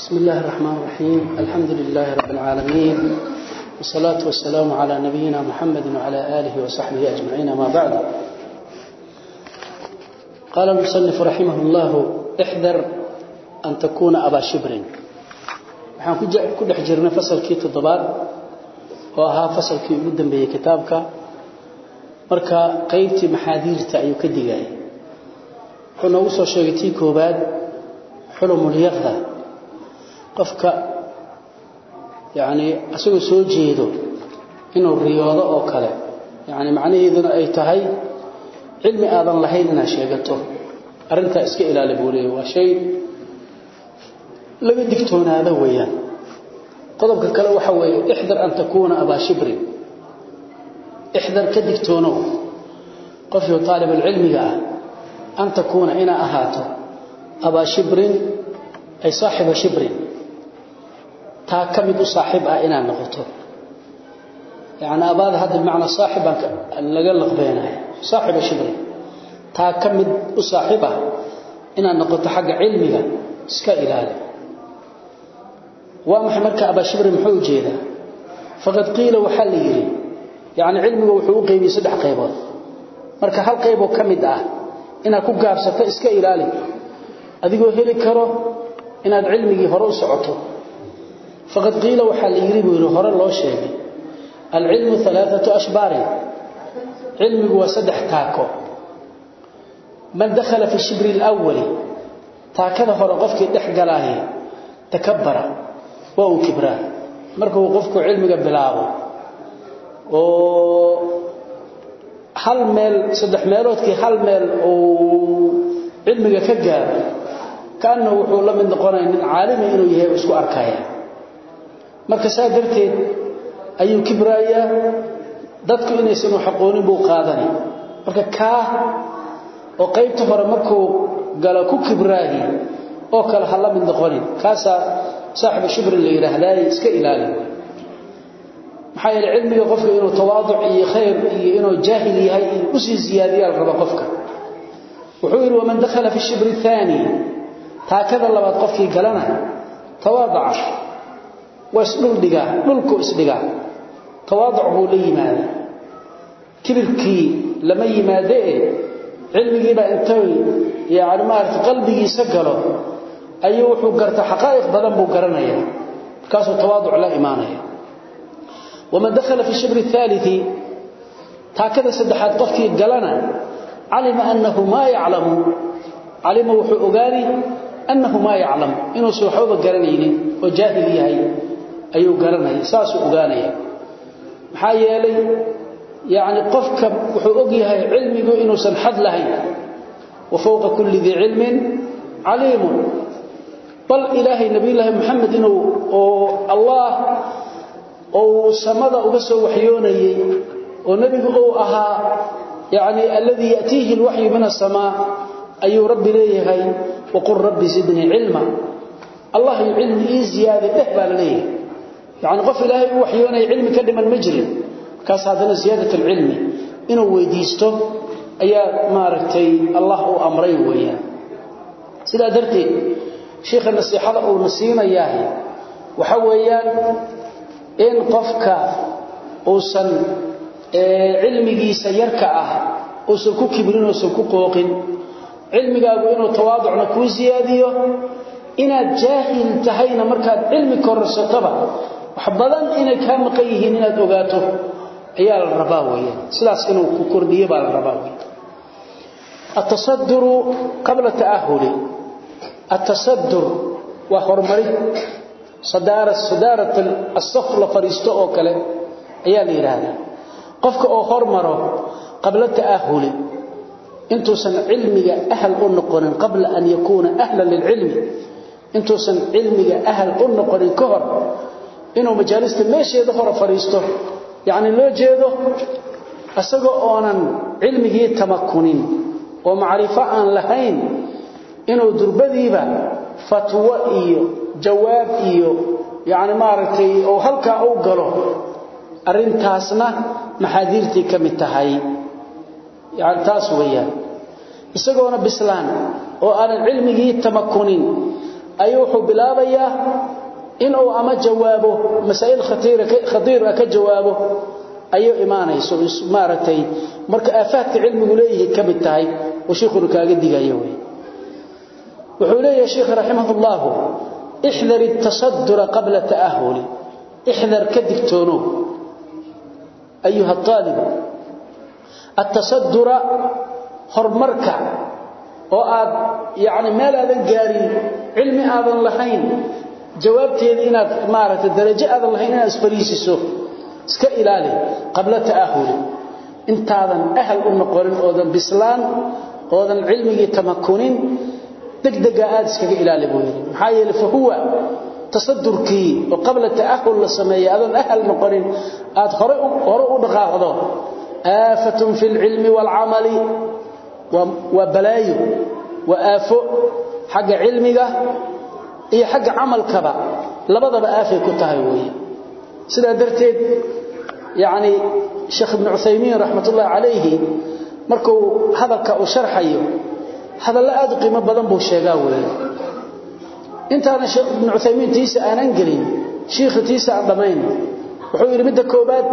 بسم الله الرحمن الرحيم الحمد لله رب العالمين والصلاة والسلام على نبينا محمد وعلى آله وصحبه أجمعين ما بعد قال المصنف رحمه الله احذر أن تكون أبا شبر waxaan ku dhex jirnay fasalkii toddobaad oo ahaa fasalkii ugu dambeeyey kitaabka marka qaybtii maxaadiirta ayuu ka digaya wuxuu noogu soo sheegay tii koobaad xulumulyaqda qofka yacni asagoo soo jeedo inuu riyoodo oo kale yacni macnaheeduna ay tahay cilmi aadan lahayn inaad sheegato. Arrintaa iska ilaali buu leeyahy waa shay laga digtoonaado weeyaan. Qodobka kale waxa weeye ixdar an takuuna abaa shibrin. Ixdar ka digtoonow qofkii taalibulcilmiga ah an takuuna inaa ahaato abaa shibrin ay saaxiba shibrin taa ka mid u saaxiib ah inaad noqoto. Yacni abaada hadda bimacnaa saaxib laga laqbeenaya saaxiba shibrin taa ka mid u saaxiib ah inaad noqoto xagga cilmiga iska ilaali. Waa maxay marka abaa shibrin muxuu u jeedaa faqad qiila waxaa la yidhi yacni cilmigu wuxuu u qaybiyey saddex qaybood. Marka hal qayboo ka mid ah inaad ku gaabsato iska ilaali. Adigoo heli karo inaad cilmigii hore u socoto faqad qiila waxaa la yidhi buu yidhi hore loo sheegay. Alcilmu alaaatu ashbaarin cilmigu waa saddex taako. Man dakhala fi shibri alawali taakada hore qofkii dhex galaaye takabbara waa uu kibraa. Markuu qofku cilmiga bilaabo oo hal meel saddex meeloodkii hal meel uu cilmiga ka gaaro kaannahu wuxuu la mid noqonaya nin caalimi inuu yahay isku arkaya marka saa darteed ayuu kibraayaa dadku inaysan wax aqoonin buu qaadanay marka kaa oo qaybta hore markuu galo ku kibraahi oo kale ha la mid noqonin kaasaa saaxibu shibrin la yidhaahdaay iska ilaali. Maxaa yeele cilmiga qofka inuu tawaaduc iyo khayr iyo inuu jaahil yahay iyo u sii ziyaadiyaa la raba qofka. Wuxuu yidhi waman dakhala fi shibri aani taakada labaad qofkii galana tawaadaca waa isdhul dhigaa dhulku isdhigaa tawaaduc buu la yimaadaa kibirkii lama yimaadee cilmigiibaa intay yani maarata qalbigiisa galo ayuu wuxuu garta xaqaa'iq badan buu garanaya markaasuu tawaaduc la imaanaya. Waman dakhala fi shibri aalii taakada saddexaad qofkii galana calima annahu maa yaclamu. Calima wuxuu ogaani annahu maa yaclam inuusan waxbaba garanaynin oo jaahil ayuu garanaya saasuu ogaanaya. Maxaa yeelay yacni qofka wuxuu og yahay cilmigu inuusan xad lahayn. Wa fowqa kulli dii cilmin caliimun. Bal ilaahay nabiyulaahi moxamed inuu oo allah ou samada uga soo waxyoonayey oo nebigu uu ahaa yacni alladii ya'tiihi alwaxyu min asamaa ayuu rabbi leeyahay waqul rabbi zidnii cilma. Allah yu cilmi ii ziyaaday dheh baa la leeyahay yacni qof ilaahay u waxyoonaya cilmi ka dhiman ma jirin. Markaas haddana ziyaadat alcilmi inuu weydiisto ayaa maaragtay allah uu amray weeyaan. Sidaa darteed sheikha nasiixada uuna siinayaah waxa weeyaan in qofka uusan cilmigiisa yarka ah uusan ku kibrin uusan ku qooqin cilmigaagu inuu tawaaducna kuu siyaadiyo inaad jaahil tahayna markaad cilmi korarsatoba wax badan inay kaa maqan yihiin inaad ogaato ayaa la rabaa weeyaan. Sidaas inuu ku kordhiyo baa la rabaa weeyaan. Atasaduru qabla taahuli atasadur waa horumarid sadaara sadaarat as-saf la fariisto oo kale ayaa la yiraahdaa qofka oo hormaro qabla taahuli intuusan cilmiga ahl u noqonin qabla an yakuna ahlan noqonin ka hor inuu majaalista meesheeda hore fariisto yacni loo jeedo isagoo oonan cilmigii tamakunin oo macrifo aan lahayn inuu durbadiiba fatwo iyo jawaab iyo yacni maaragtay oo halkaa u galo arrintaasna maxaadiirtii ka mid tahay. Yani taas weeyaan. Isagoona bislaan oo aanan cilmigii tamakunin ayuu wuxuu bilaabayaa inuu ama jawaabo masaa'il khatiira ka jawaabo ayuu imaanayso maaragtay marka aafaadka cilmigu leeyahay ka mid tahay oo sheekhu kaaga digayo way. Wuxuu leeyahay sheekh rahimahullah ihdar at-tasaddur qabla ta'ahul ihdar kadigtoono ayuha talib at-tasaddur hormarka oo aad yaani meel aadan gaarin cilmi aadan lahayn jawaabteeda inaad maaragtay darajo aadan lahayn inaad isfariisiso iska ilaali qabla ta'ahul intaadan ahl u noqonin oodan bislaan oodan cilmigii tamakunin degdega aad iskaga ilaali buu yiri maxaa yeelay fa huwa tasaddurki oo qabla ta'ahul la sameeyo aadan ahl noqonin aad hore hore u dhaqaaqdo. Aafatun fil ilmi wal amali. Wa balaayo wa aafo. Xagga cilmiga iyo xagga amalkaba labadaba aafay ku tahay weeye. Sida darteed yaani sheekh ibn Uthaymeen rahmatullah alayhi markuu hadalka uu sharxayo hadalla aad qiimo badan buu sheegaa weeye. Intaana sheekh ibn Uthaymeen tiisa aanan gelin sheekh tiisa aan dhamayn wuxuu yiri midda koobaad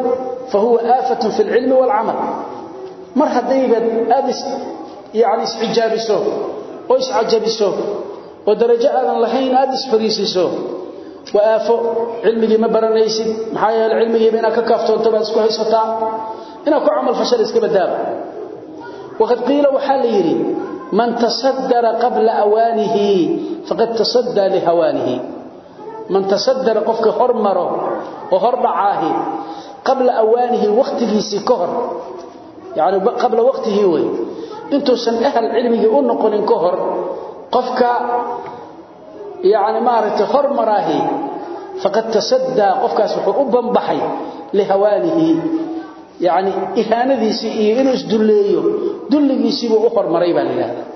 fa huwa aafatun fil ilmi wal amal mar hadayba aadis yaani isijaabiso oo isajabiso oo darajo aan lahayn aad isfariisiso waafo cilmigi ma baranaysid. Maxaa yeelay cilmigi ina ka kaaftoonto baad isku haysataa? Ina ku amal fashal iska badaaba waqad qila waxa la yiri man tasaddara qabla awanihi faqad tasadda li hawanihi man tasaddara qofka hormaro oo hordhacaahi qabla awanihi waqtigiisi ka hor yaani qabla waqtihi way intuusan ahl cilmigi u noqonin ka hor qofka yani maaragtay hormaraahi faqad tasadaa qofkaas wuxuu u banbaxay lihawaanihi yani ihaanadiisii iyo inuu isdulleeyo dulligiisiibuu u hormaray baa la yidhaahdaa.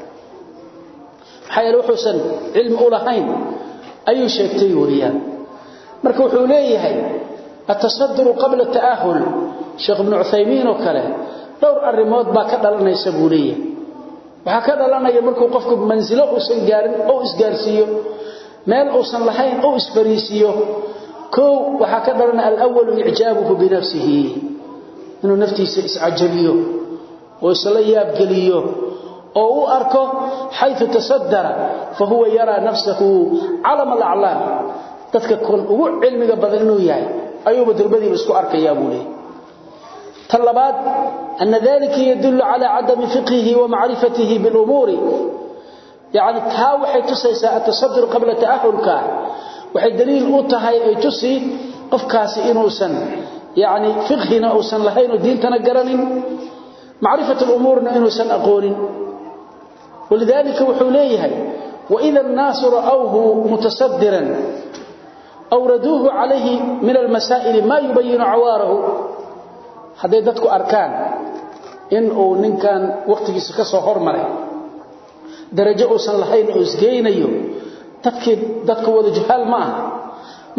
Maxaa yeele wuxuusan cilmi u lahayn ayuu sheegtay weeyaan marka wuxuu leeyahay atasaduru qabla taahul. Sheekh ibnu cuthaymiin oo kale dhowr baa ka dhalanaysa buu waxa ka dhalanaya markuu qofku mansilo uusan gaarin oo isgaarsiiyo meel uusan lahayn oo isfariisiyo koo waxa ka dhalanaya al-awwal i'jaabuhu bi nafsihi inuu naftiisa iscajabiyo oo isla yaab galiyo oo uu arko haythu tasaddara fa huwa yara nafsuhu alam al-a'lam dadka kun ugu cilmiga badan inuu yahay ayuu badrbadii isku arkaya buu leeyahay طلبات أن ذلك يدل على عدم فقهه ومعرفته بالأمور يعني تهاوحي تسيسا التصدر قبل تأهلك وحي دليل أوتهاي أي تسي قفكاسي إنوسا يعني فقهنا أوسا لهين ودين تنقرن معرفة الأمور إنوسا أقول ولذلك وحوليه وإذا الناس رأوه متصدرا أوردوه عليه من المسائل ما يبين عواره hadday dadku arkaan in uu ninkan waqtigiisa ka soo hormaray darajo uusan lahayn oo isgeynayo dadkii dadku wada jahaal ma aha.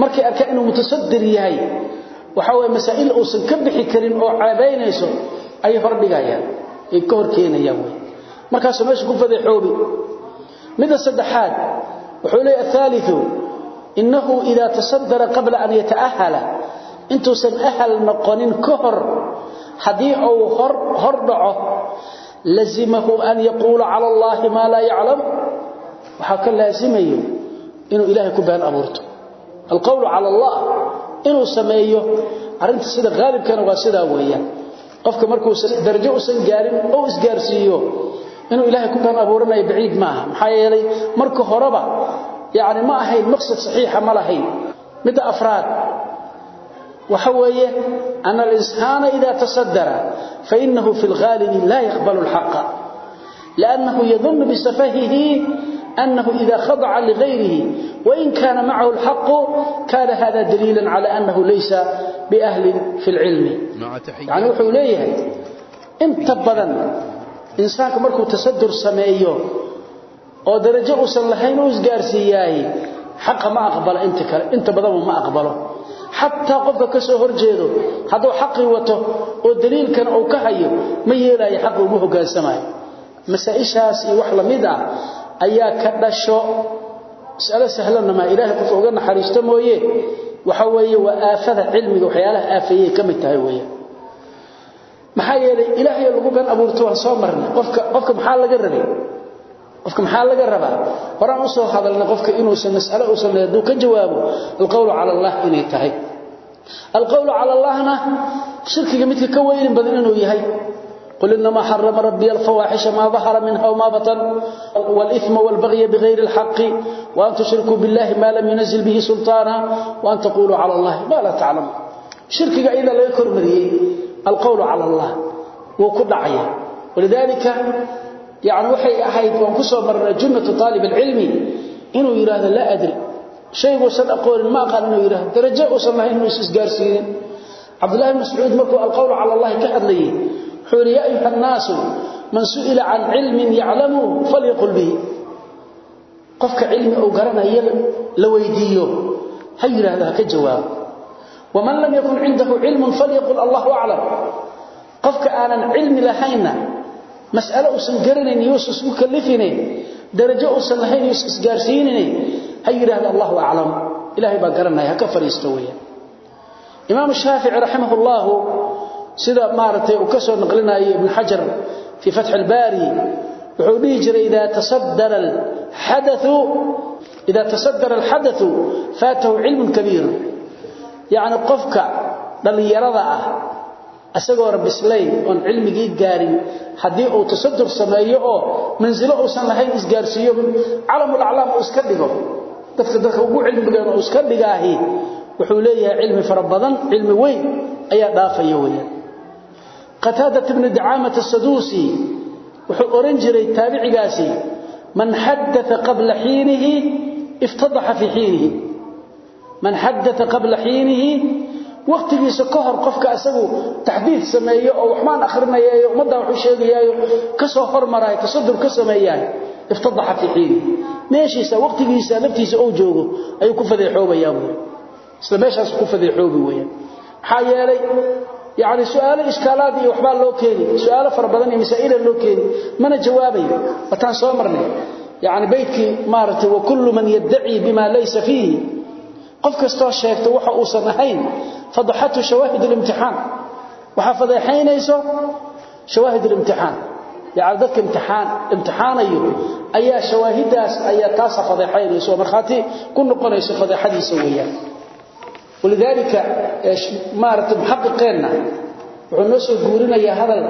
Markay arkaan inuu mutasaddir yahay waxa way masaa'il uusan ka bixi karin oo caabaynayso ay hor dhigayaan. Ay ka hor keenayaan way. Markaas meesha ku fadeexoobi midda saddexaad wuxuu leeyahay thalithu innahu idha tasaddara qabla an yata'ahala intuusan ahal noqonin ka hor uu hor dhaco lazimahu an yaqula ala allah ma la ya'lam waxa ka laazimayo inuu ilaahay ku baan abuurto. Alqawlu ala allah inuu sameeyo arinta sida qaalibkana waa sida weeyaan. Qofka markuu darajo u san gaarin oo isgaarsiiyo inuu ilaahay ku baan abuuranayo baciid maaha. Maxaa yeelay marka horeba yaani ma ahayn maqsad saxiixa ma lahayn. Mid afraad وحويه أن الإنسان إذا تصدر فإنه في الغالب لا يقبل الحق لأنه يظن بسفهه أنه إذا خضع لغيره وإن كان معه الحق كان هذا دليلا على أنه ليس بأهل في العلم يعني وحوليه انت بدن إنسانك مركو تصدر سمايه oo darajo u san lahayn oo isgaarsiiyay xaq ma aqbal inta kale inta badan ma aqbalo xataa qofka ka soo horjeedo hadduu xaqii wato oo daliilkan uu ka hayo ma yeelaayo xaqa uma hogaansamayo masaaishaas iyo wax la mid ah ayaa ka dhasho. Masalo sahlanna maa ilaahay qofka uga naxariisto mooye? Waxa weeye waa aafada cilmiga waxyaalaha aafeeyey ka mid tahay weeyaan maxaa yeelay ilaahay lagu been abuurto waan soo marnay. Qofka qofka maxaa laga rabay? Qofka maxaa laga rabaa? Horaan u soo qofka inuusan mas'alo uusan haduu ka jawaabo alqawlu cala allah inay tahay. alqawlu cala allahna shirkiga midka ka weyn badan inuu yahay قل إنما حرم ربي الفواحش ما ظهر منها وما بطن والإثم والبغي بغير الحق وأن تشركوا بالله ما لم ينزل به سلطانا وأن تقولوا على الله ما لا تعلم شركك إذا لا يكر مريه القول على الله وكل عيا ولذلك يعني وحي أحيد وانكسوا مرة جنة طالب العلم إنه يراه لا hayguusan aqoonin ma aqaan inuu yidhahdo darajo uusan lahayn inuu is isgaarsiinin cabdulahi mascuud markuu alqowlu cala allahi ka hadlayey wuxuu yidhi yaa ayuha annaasu man su'ila can cilmin yaclamuu falyaqul bihi. Qofka cilmi uu garanaya la weydiiyo ha yidhaahdo ha ka jawaabo. Waman lam yakun cindahu cilmun falyaqul allahu aclam. Qofka aanan cilmi lahaynna mas'alo uusan garanayn yuusan isku kallifine darajo uusan lahayn yuus isgaarsiinine ha yidhaahda allahu aclam. Ilaahay baa garanaya ha ka fadhiisto weeyaan imaam shaafici raximahullahu sida maaragtay uu ka soo naqlinaya ibnu xajar fii fatxi albaari wuxuu dhihi jiray idaa tasadara alxadathu idaa tasadara alxadathu faatahu cilmun kabiir. Yacni qofka dhallinyarada ah isagoo rabislayn oon cilmigii gaarin haddii uu tasadur sameeyo oo mansilo uusan lahayn isgaarsiiyo calamulaclaam uu iska dhigo dadka dadka ugu cilmigan oo iska dhigaahi wuxuu leeyahay cilmi fara cilmi weyn ayaa dhaafaya weeyaan. Qataadat ibnu dacaamata saduusi wuxuu oran jiray taabicigaasi man xadaa qabla xiinihi iftadaxa fii xiinihi. Man xadaa qabla xiinihi waqtigiisa ka hor qofka asagu taxdiid sameeyo oo waxmaan akhrinayaayo ummaddaa waxu sheegayaayo ka soo hormaraayo tasadur ka sameeyaay iftadaxa fii xiinihi meeshiisa waqtigiisa naftiisa oo joogo ayuu ku fadeexoobayaa buu. Sida meeshaas ku fadeexoobi weeyaan. Maxaa yeelay yani su'aalo ishkaalaad iyo waxbaa loo keeni su'aalo fara badan iyo masaa'ila loo keeni mana jawaabayo wataan soo marnay. Yani beytkii maaragtay wakullu man yaddacii bima laysa fiihi. Qof kastoo sheegta waxa uusan ahayn fadaxatu shawaahid اlimtixaan waxaa fadeexaynayso shawaahid اlimtixaan yaani dadka imtixaan imtixaanayo ayaa shawaahidaas ayaa taas fadeexaynayso marxaati ku noqonayso fadeexadiisa weeyaan. Walidaalika maaratay muxaqiqeena wuxuu noo soo guurinayaa hadal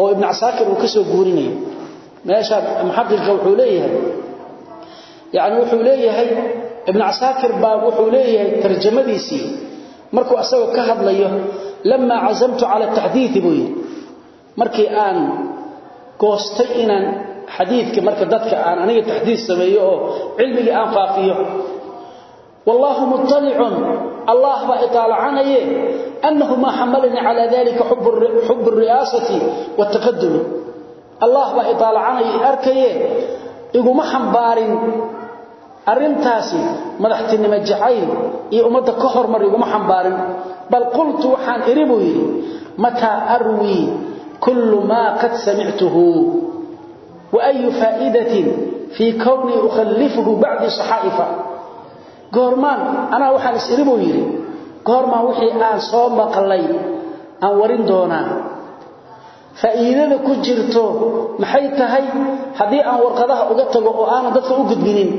oo ibn asaakir uu ka soo guurinayo. Meesha muxaqiqa wuxuu leeyahay yaani wuxuu leeyahay ibn asaakir baa wuxuu leeyahay tarjamadiisii. Markuu asagoo ka hadlayo lama cazamtu cala taxdiidi buu yidhi. Markii aan goostay inaan xadiidka marka dadka aan aniga tahdith sameeyo oo cilmiga aan faafiyo والله مطلع الله بإطالع عنه أنه ما حملني على ذلك حب حب الرئاسة والتقدم الله بإطالع عنه أركي إيقو ما حنبارين أرنتاسي مدحتني مجعين إيه أمد كهر مر إيقو ما حنبارين بل قلت وحان إربوي متى أروي كل ما قد سمعته وأي فائدة في كوني أخلفه بعد صحائفة goormaan anaa waxaan is-iribu yidhi goormaan wixii aan soo maqlay aan warin doonaa faa'iidada ku jirto maxay tahay haddii aan warqadaha uga tago oo aanan dadka u gudbinin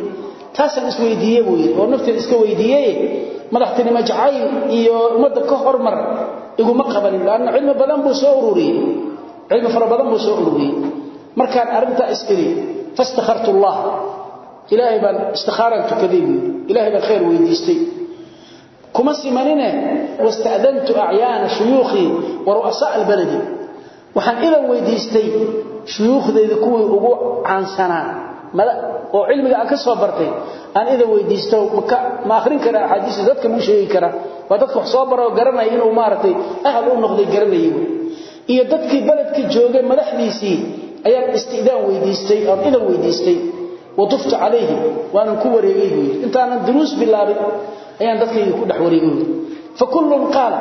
taasaan isweydiiye buu yidhi oo nafteeda iska weydiiyey madaxtinimo jacayl iyo ummadda ka hormar iguma qabanin laanna cilmi badan buu soo ururiyey cilmi fara badan buu soo ururiyey. Markaan arinta isiri fastakhartu allah ilaahay baan istikhaaraan tukaday buu ilaahay baan khayr weydiistay. Kuma simanine wasta'dantu acyaana shuyuukhii wa ru'asaa albaladi waxaan idan weydiistay shuyuukhdayda kuwii ugu caansanaa. Oo cilmiga aan ka soo bartay aan idan weydiisto ma akhrin kara axaadiista dadka muu sheegi kara waa dadka wax soo baroo garanaya iyo dadkii beledka joogay madaxdiisii ayaan istidaan weydiistay oon idan weydiistay. Watuftu calayhim waanan ku wareegay buuyii intaanan duruus bilaabin ayaan dadkayga ku dhex wareegay buui fakullun qaal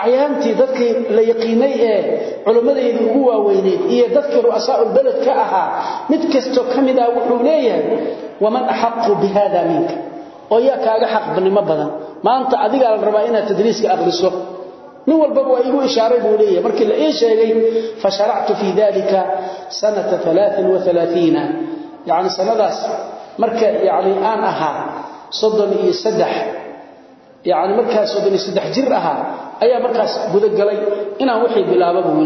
acyaantii dadkii la yaqiinay ee culimmadeydii ugu waaweyneyd iyo dadkii ru'asaaulbaled ka ahaa mid kastoo ka mid ah wuxuu leeyahay waman axaqu bihaada minka? Oo yaa kaaga xaqbanimo badan. Maanta adigaa la rabaa inaad tadriiska aqriso nin walbaba waa igu ishaaray buu leeyahay. Markii la ii sheegay sanata alaain waalaaiina yani sanadaas marka yani aan ahaa soddon iyo saddex yani markaas soddon iyo saddex jir ahaa ayaa markaas gudagalay inaan waxay bilaaba buu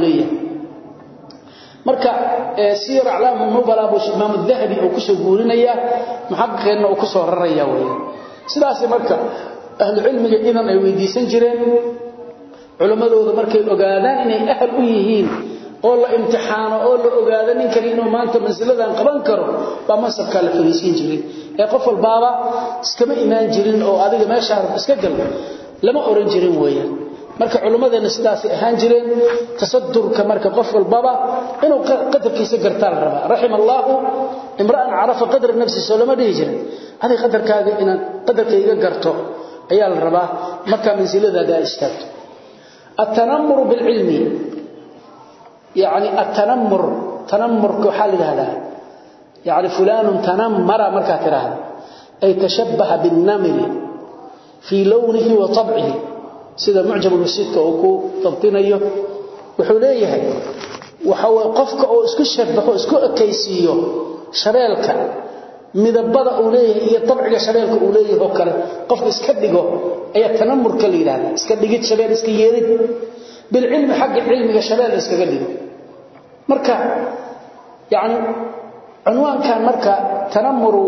marka siyar aclaamu nubala buu dahabi uu ku soo guurinaya muxaqiqeenna uu ku soo raraya weeye sidaas marka ahlu cilmiga idan ay weydiisan jireen culimmadooda markay ogaadaan inay ahal u yihiin oo la imtixaano oo la ogaado ninkani inuu maanta mansiladan qaban karo baa mansabkaa la fariisiin jiray ee qof walbaaba iskama imaan jirin oo adiga meeshaa iska gal lama oran jirin weeyaan. Marka culimmadeena sidaasay ahaan jireen tasadurka marka qof walbaba inuu qadarkiisa gartaa la rabaa allaahu imra'an carafa qadra nafsi soo lama dhihi jirin. Adig qadarkaaga inaan qadarkayga garto ayaa la rabaa. Markaa mansiladaada istaagto التنمر بالعلم يعني التنمر تنمر كحال هذا يعني فلان تنمر مركا تراها أي تشبه بالنمر في لونه وطبعه سيدا معجم المسيدك أوكو تبطينيه وحوليه وحو قفك أو اسكو شبه اسكو أكيسيه شبالك midabada uu leeyahay iyo tabciga shabeelka uu leeyahay oo kale qofka iska dhigo ayaa tanamur ka leeyahay iska dhigid shabeel iska yeelid bil ilmi xaq ilmiga shabeel iska dhigo. Marka yaani cinwaankan marka tanamuru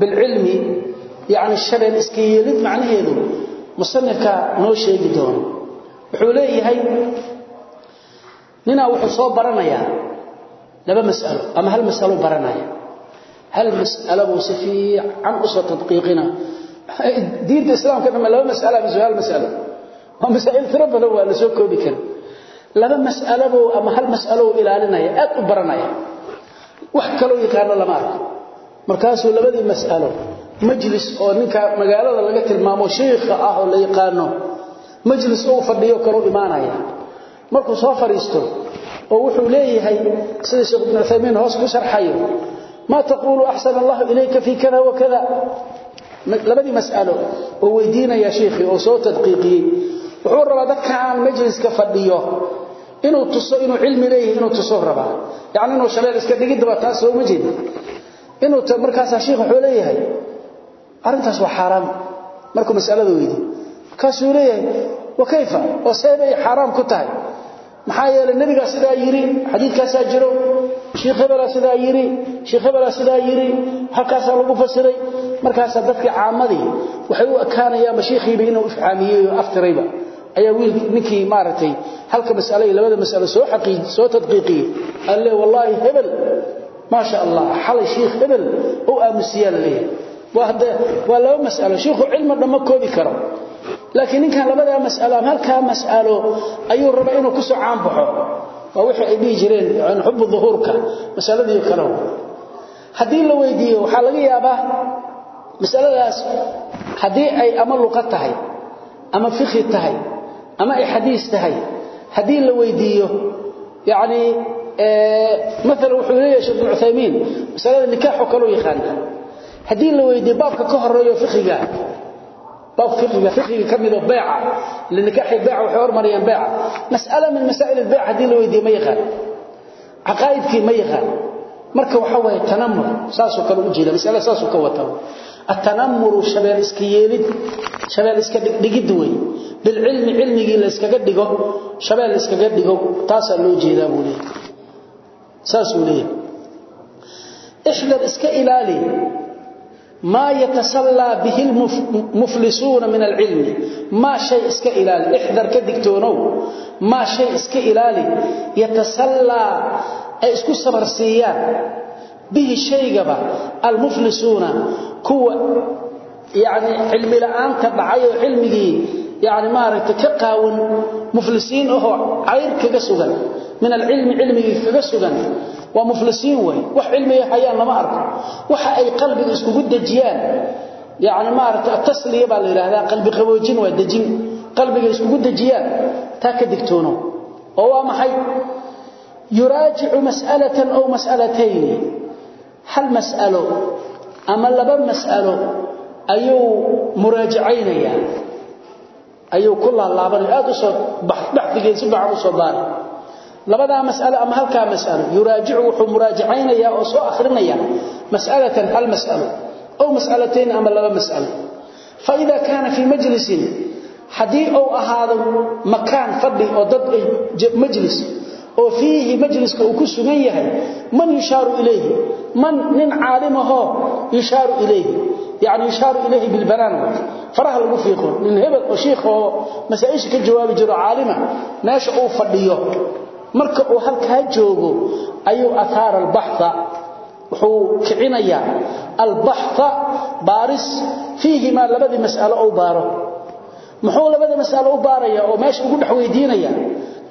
bil ilmi yaani shabeel iska yeelid macnaheedu musannifka noo sheegi doono. Wuxuu leeyahay nina wuxuu soo baranayaa laba mas'alo ama hal mas'alo baranaya hal mas'ala buu si fiican u soo tadqiiqina diinta islaamka dhama laba mas'ala ama hal mas'ala waa masaa'il tiro badan waa la soo koobi kara laba mas'ala buu ama hal mas'alo uu ilaalinaya aad u baranaya wax kale uu yaqaan lama arko markaasuu labadii mas'alo majlis oo ninka magaalada laga tilmaamo sheekha ah oo la yaqaano majlis oo fadhiyo kale leeyahay sida sheekh hoos ku sharxayo ما تقول أحسن الله إليك في كذا وكذا لبدي مسألة وويدينا يا شيخي وصوت تدقيقي وحور ربا دكا عن مجلس كفرديو إنه تصو إنه علم إليه إنه تصو ربا يعني إنه شلال إسكدقيد دبا تاسو مجد إنه مركز شيخ حوليه أرنتاس وحرام مركو مسألة ويدي كاسو ليه وكيف وسيبي حرام كتاي maxaa yeelay nabiga sidaa yiri xadiidkaas jiro sheekh hebel sidaa yiri sheekh hebel sidaa yiri halkaas lagu fasiray. Markaas dadka caamadii waxay u ekaanayaan mashiikhiiba inuu ifhaamiyay oo aftirayba. Ayaa ninkii maartay halka mas'alo labada mas'alo soo xaqiiq soo tadqiiqi. Alle wallahi hebel ma sha Allah xal sheekh hebel oo aamusiyaa leeyahay wahda wala mas'alo sheekhu cilmi dhama koobi karo. Laakiin ninkan labada mas'alo halka mas'alo ayuu raba inuu ku caan baxo waa wixii ay dhigi jireen aan xubbu dhuhurka mas'aladii kale. Hadii la weydiiyo waxa laga yaabaa mas'aladaas haddii ay ama luqad tahay ama fiqh tahay ama ay xadiis tahay. Hadii la weydiiyo yaani ee mesela wuxuu leeyahay Sheikh Uthaymeen mas'alada nikaax kale u yaqaan haddii la weydiiyo baabka ka horeeyo fiqhiga باب فقه فقه كمل بيعه لنكاح البيع وحوار مريم بيعه مساله من مسائل البيع دي لو يدي ما يقال عقائدك ما يقال marka waxa way tanamur saaso kale u jeeda mas'ala saaso ka wata at-tanamur shabeel iska yeelid shabeel iska dhigid way bil ilmi ilmigi la iska dhigo shabeel maa yatasallaa bihi muflisuuna min alcilmi? Maa shay iska ilaali? Ixdar ka digtoonow. Maa shay iska ilaali? Yatasallaa ay isku sabarsiiyaan. Bihi shaygaba almuflisuuna kuwa yani cilmila'aanta dhacay oo cilmigii yani maaragtay ka qaawan muflisiin ahoo cayr kaga sugan min alcilmi cilmigii kaga sugan waa muflisiin way. Wax cilmiga hayaan lama arko. Waxa ay qalbiga iskugu dejiyaan yani maaragtay atasliya baa la yidhaahdaa qalbi qaboojin waa dejin. Qalbiga iskugu dejiyaan taa ka digtoono. Oo waa maxay? Yuraajicu mas'alatan ow mas'alatayni hal mas'alo ama laba ayuu ku laalaabanaya aad u soo baxdigeen si baacan u soo baari. Labadaa mas'alo ama halkaa mas'alo yuraajicu wuxuu muraajacaynaya oo soo akhrinaya mas'alatan hal mas'alo aw mas'alatayn ama laba mas'alo fa ida kaana fi majlisin haddii uu ahaado makaan fadhi oo dad ay majlis oo fiihi majliska uu ku sugan yahay man yushaaru ilayhi? Man nin caalimaho yushaaru ilayhi yani yushaaru ilayhi bilbanaan. Faraha lagu fiiqo nin hebel oo shiikh oo masaa-isha ka jawaabi jiro caalima meesha uu fadhiyo marka uu halkaa joogo ayuu athaara albaxa wuxuu kicinayaa. Albaxa baaris fiihimaa labadii mas'alo ou baaro. Muxuu labadii mas'alo u baaraya oo meesha ugu dhex weydiinaya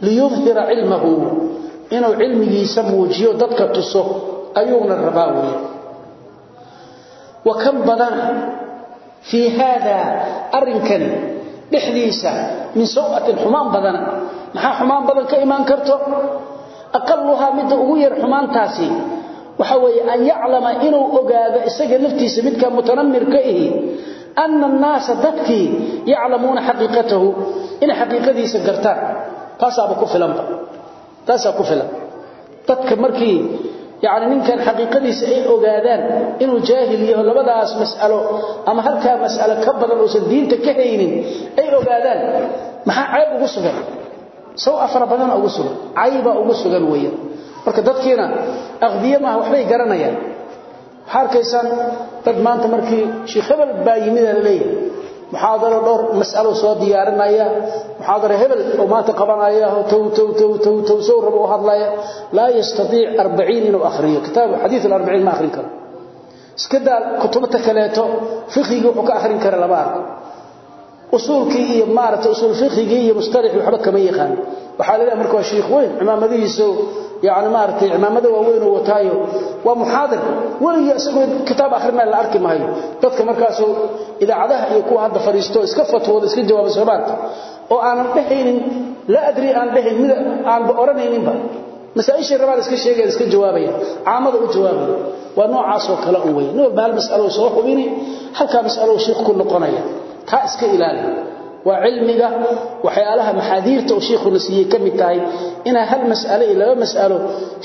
liyudhira cilmahu inuu cilmigiisa muujiyo dadka tuso ayuuna rabaa weye وكم بدنا في هذا أرنكن بحديثة من سوءة حمان بدنا محا حمان بدن كإيمان كرتو أقلها مد أغير حمان تاسي وحوي أن يعلم إنه أقاد إساق نفتيس مدك متنمر كإيه أن الناس ذاتك يعلمون حقيقته إن حقيقته سقرتان تاسع بكفلا تاسع كفلا ذاتك مركي yani ninkan xaqiiqadiisa ay ogaadaan inuu jaahil yaho labadaas masalo ama halkaa masalo ka badan uusan diinta ka haynin ay ogaadaan. Maxaa ceeb ugu sugan? Saw afara badana ugu sugan. Caybaa ugu sugan weyan marka dadkiina aqdiye maaha waxbay garanayaan. Waxaa dad maanta markii sheekh hebel baa yimid a muxaadaro dhowr mas'alo soo diyaarinaya? Muxaadaro hebel oo maanta qabanaya? Tow tow tow tow tow soo rabo hadlaya? La yastati 40 inuu akhriyo. Kitaab hadith al-40 ma akhrin karo. Iskada kutubta kaleeto fiqiga wuxuu ka akhrin kara laba arko. Usulki iyo maarata usul fiqiga iyo mustarih waxba kama yaqaan. Waxa leeyahay markaa sheekh weyn imaamadiisu yaani maartay imaamada waaweyn oo wataayo. Waa muhaadir waliga isagoo kitaab akhrinaa la arki maayo. Dadka markaas idaacadaha iyo kuwa hadda fariisto iska fatwooda iska jawaabo soomaarta oo aanan dhahaynin la adri aan dhahayn mid aan ba oranayninba masaaisha rabaa iska sheegay iska jawaabaya caamada u jawaabaya waa noocaas oo kala u weyn. Nooc baal mas'alo soo xubini halka mas'alo waa cilmiga waxyaalaha maxaadiirta uu shiikhuna siiyey ka mid tahay. Inaad hal mas'alo iyo laba mas'alo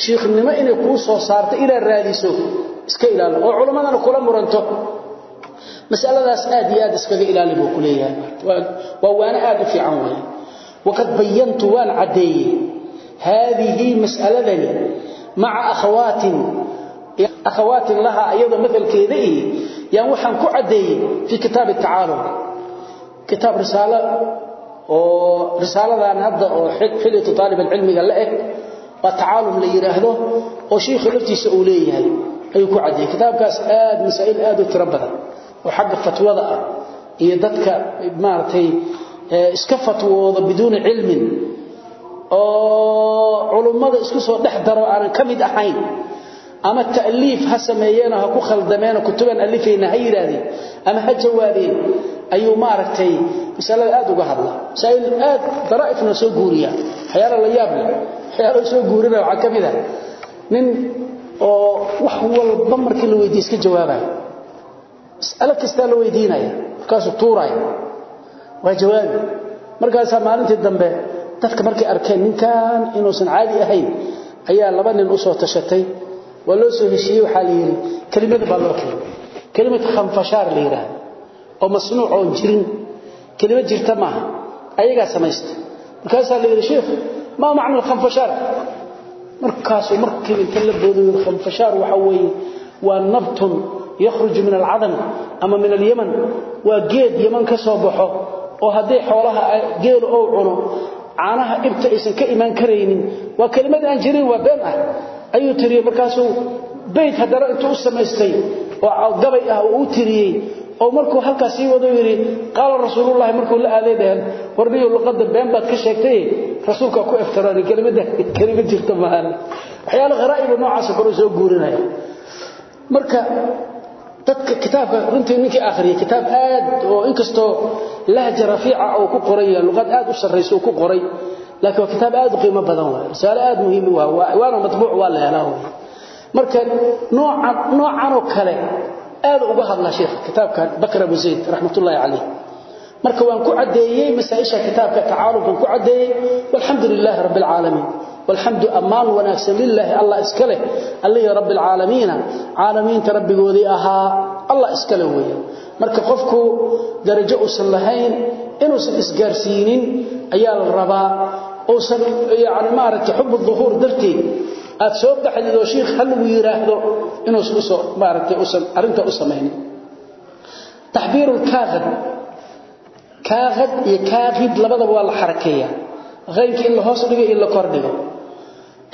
shiikhnimo inay kuu soo saarto inaad raadiso iska ilaali oo culimmadana kula muranto. Mas'aladaas aad iyo aad iskaga ilaali buu ku leeyahay. Waa waana aad u fiican weeye. Waqad bayantu waan caddeeyey haadihi mas'aladani maca akhawaatin akhawaatin lahaa iyadoo maalkeeda iyo yaan waxaan ku caddeeyey fii kitaabi tacaalum kitaab risaalo oo risaaladan hadda oo xiliyatu taalib cilmiga la eg ba tacaalum la yiraahdo oo sheekhu laftiisa uu leeyahay ayuu ku cadeeyay kitaabkaas aad masaa'il aad u tiro badan oo xagga fatwada ah iyo dadka maartay eh, iska fatwooda bidoon cilmin oo culumada isku soo dhex daro aan ka mid ahayn ama ta'liif ha sameeyeen ha ku khaldameen kutuban alifayna ha yiraahdeen ama ha jawaabeen ayuu maaragtay misalada aad uga hadla. Sayl aad daraa'ifna soo guuriya. Xayala la yaab leh. Xayala soo guurina waxa kamida nin oo wax walba markii la weydiiyo iska jawaabay mas'ala kasta la weydiinaya kaas tuuray waa jawaabi. Markaas maalintii dambe dadka markay arkeen ninkan inuusan caadi ahayn ayaa laba nin u soo tashatay waloo soo heshiiyay waxa la yiri kelimada baa loo keenay. Kelimada khanfashaar la yiraahdo oo masnuuc oo jirin. Kelima jirta ma ayaga sameeysta markaas la yiri sheekh ma macna khanfashaar markaas markii inta la boodo khanfashaar waxa weeye waa nabtun yakhruj min al-adam ama min waa waa kelimad waa ayuu tiriyay markaasuu bayt hadara intuu u samaystay oo gabay ah uu tiriyay oo markuu halkaas sii wado yiri qaal rasuulullah markuu la aaday dhahan warniyo been baad ka sheegtay rasuulka ku iftiraaday kelimada kelimad jirta maahan waxyaalo qaraa'ib noocaas kor soo guurinaya marka dadka kitaabka runtii ninkii akhriyay kitaab aad oo inkastoo lahja rafiica oo ku qoray luqad aad u sareyso ku qoray laakiin waa kitaab aad u qiimo badan waay risaalo aad muhiim u ah. Waana matbuuc waa la helaa wey marka noocan noocan oo kale aad uga hadlaa sheekh kitaabkan bakr abu zayd raxmatullaahi calayh. Marka waan ku cadeeyey masaa-isha kitaabka tacaaluf waan ku cadeeyey walxamdu lilaahi rabbi alcaalamiin walxamdu ammaan wanaagsan lilaahi allah iska leh. Allihii rabbi alcaalamiina caalamiinta rabbigoodii ahaa allah iska leh weeye marka qofku darajo uusan lahayn inuusan isgaarsiinin ayaa la rabaa uusan yani maaragtay xub duhuur darteed. Aad soo baxdid oo shiikh ha lagu yiraahdo inuusan u soo maaragtay usan arrinta u samaynin. Taxbiiru lkaaqad kaaqad iyo kaaqid labadaba waa la xarakeeya qaynka in la hoos dhigo in la kordhigo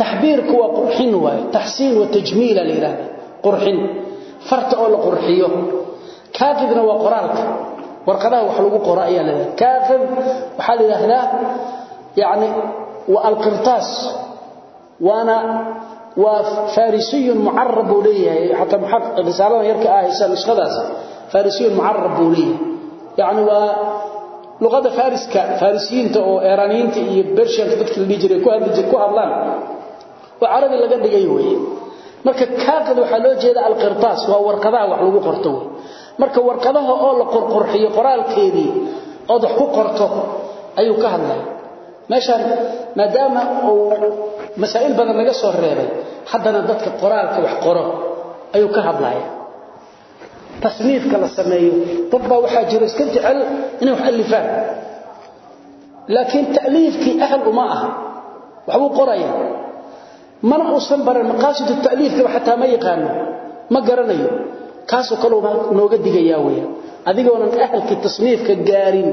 taxbiirku waa qurxin waaye taxsiin wa tajmiila la yidhaahda qurxin. Farta oo la qurxiyo. Kaaqidna waa qoraalka. Warqadaha wax lagu qoro ayaa la yidhahda kaaqid waxaa la yidhaahdaa يعني والقرطاس وأنا وفارسي معرب لي حتى محقق رسالة يركى آهسان نسخداس فارسي معرب لي يعني و luqada fariska farisiinta oo eeraniinta iyo bershiyanka dadka la jiray ku hadli jiray ku hadlaan waa arabi laga dhigay weeye marka kaaqad waxa loo jeeda alqirtaas waa warqadaha wax lagu qorto weeye marka warqadaha oo la qorqorxiyo qoraalkeedii oo wax ku qorto ayuu ka hadlay meeshaan maadaama uu masaa'il badan laga soo reebay haddana dadka qoraalka wax qoro ayuu ka hadlaya tasniifka la sameeyo dad baa waxaa jira iska jecel inay wax alifaan. Laakiin ta'liifkii ahl uma aha waxbuu qoraya mana uusan baran maqaasidu ta'liifka xataa ma yaqaano ma garanayo kaas oo kale nooga digaya weeya. Adigoonan ahlki tasniifka gaarin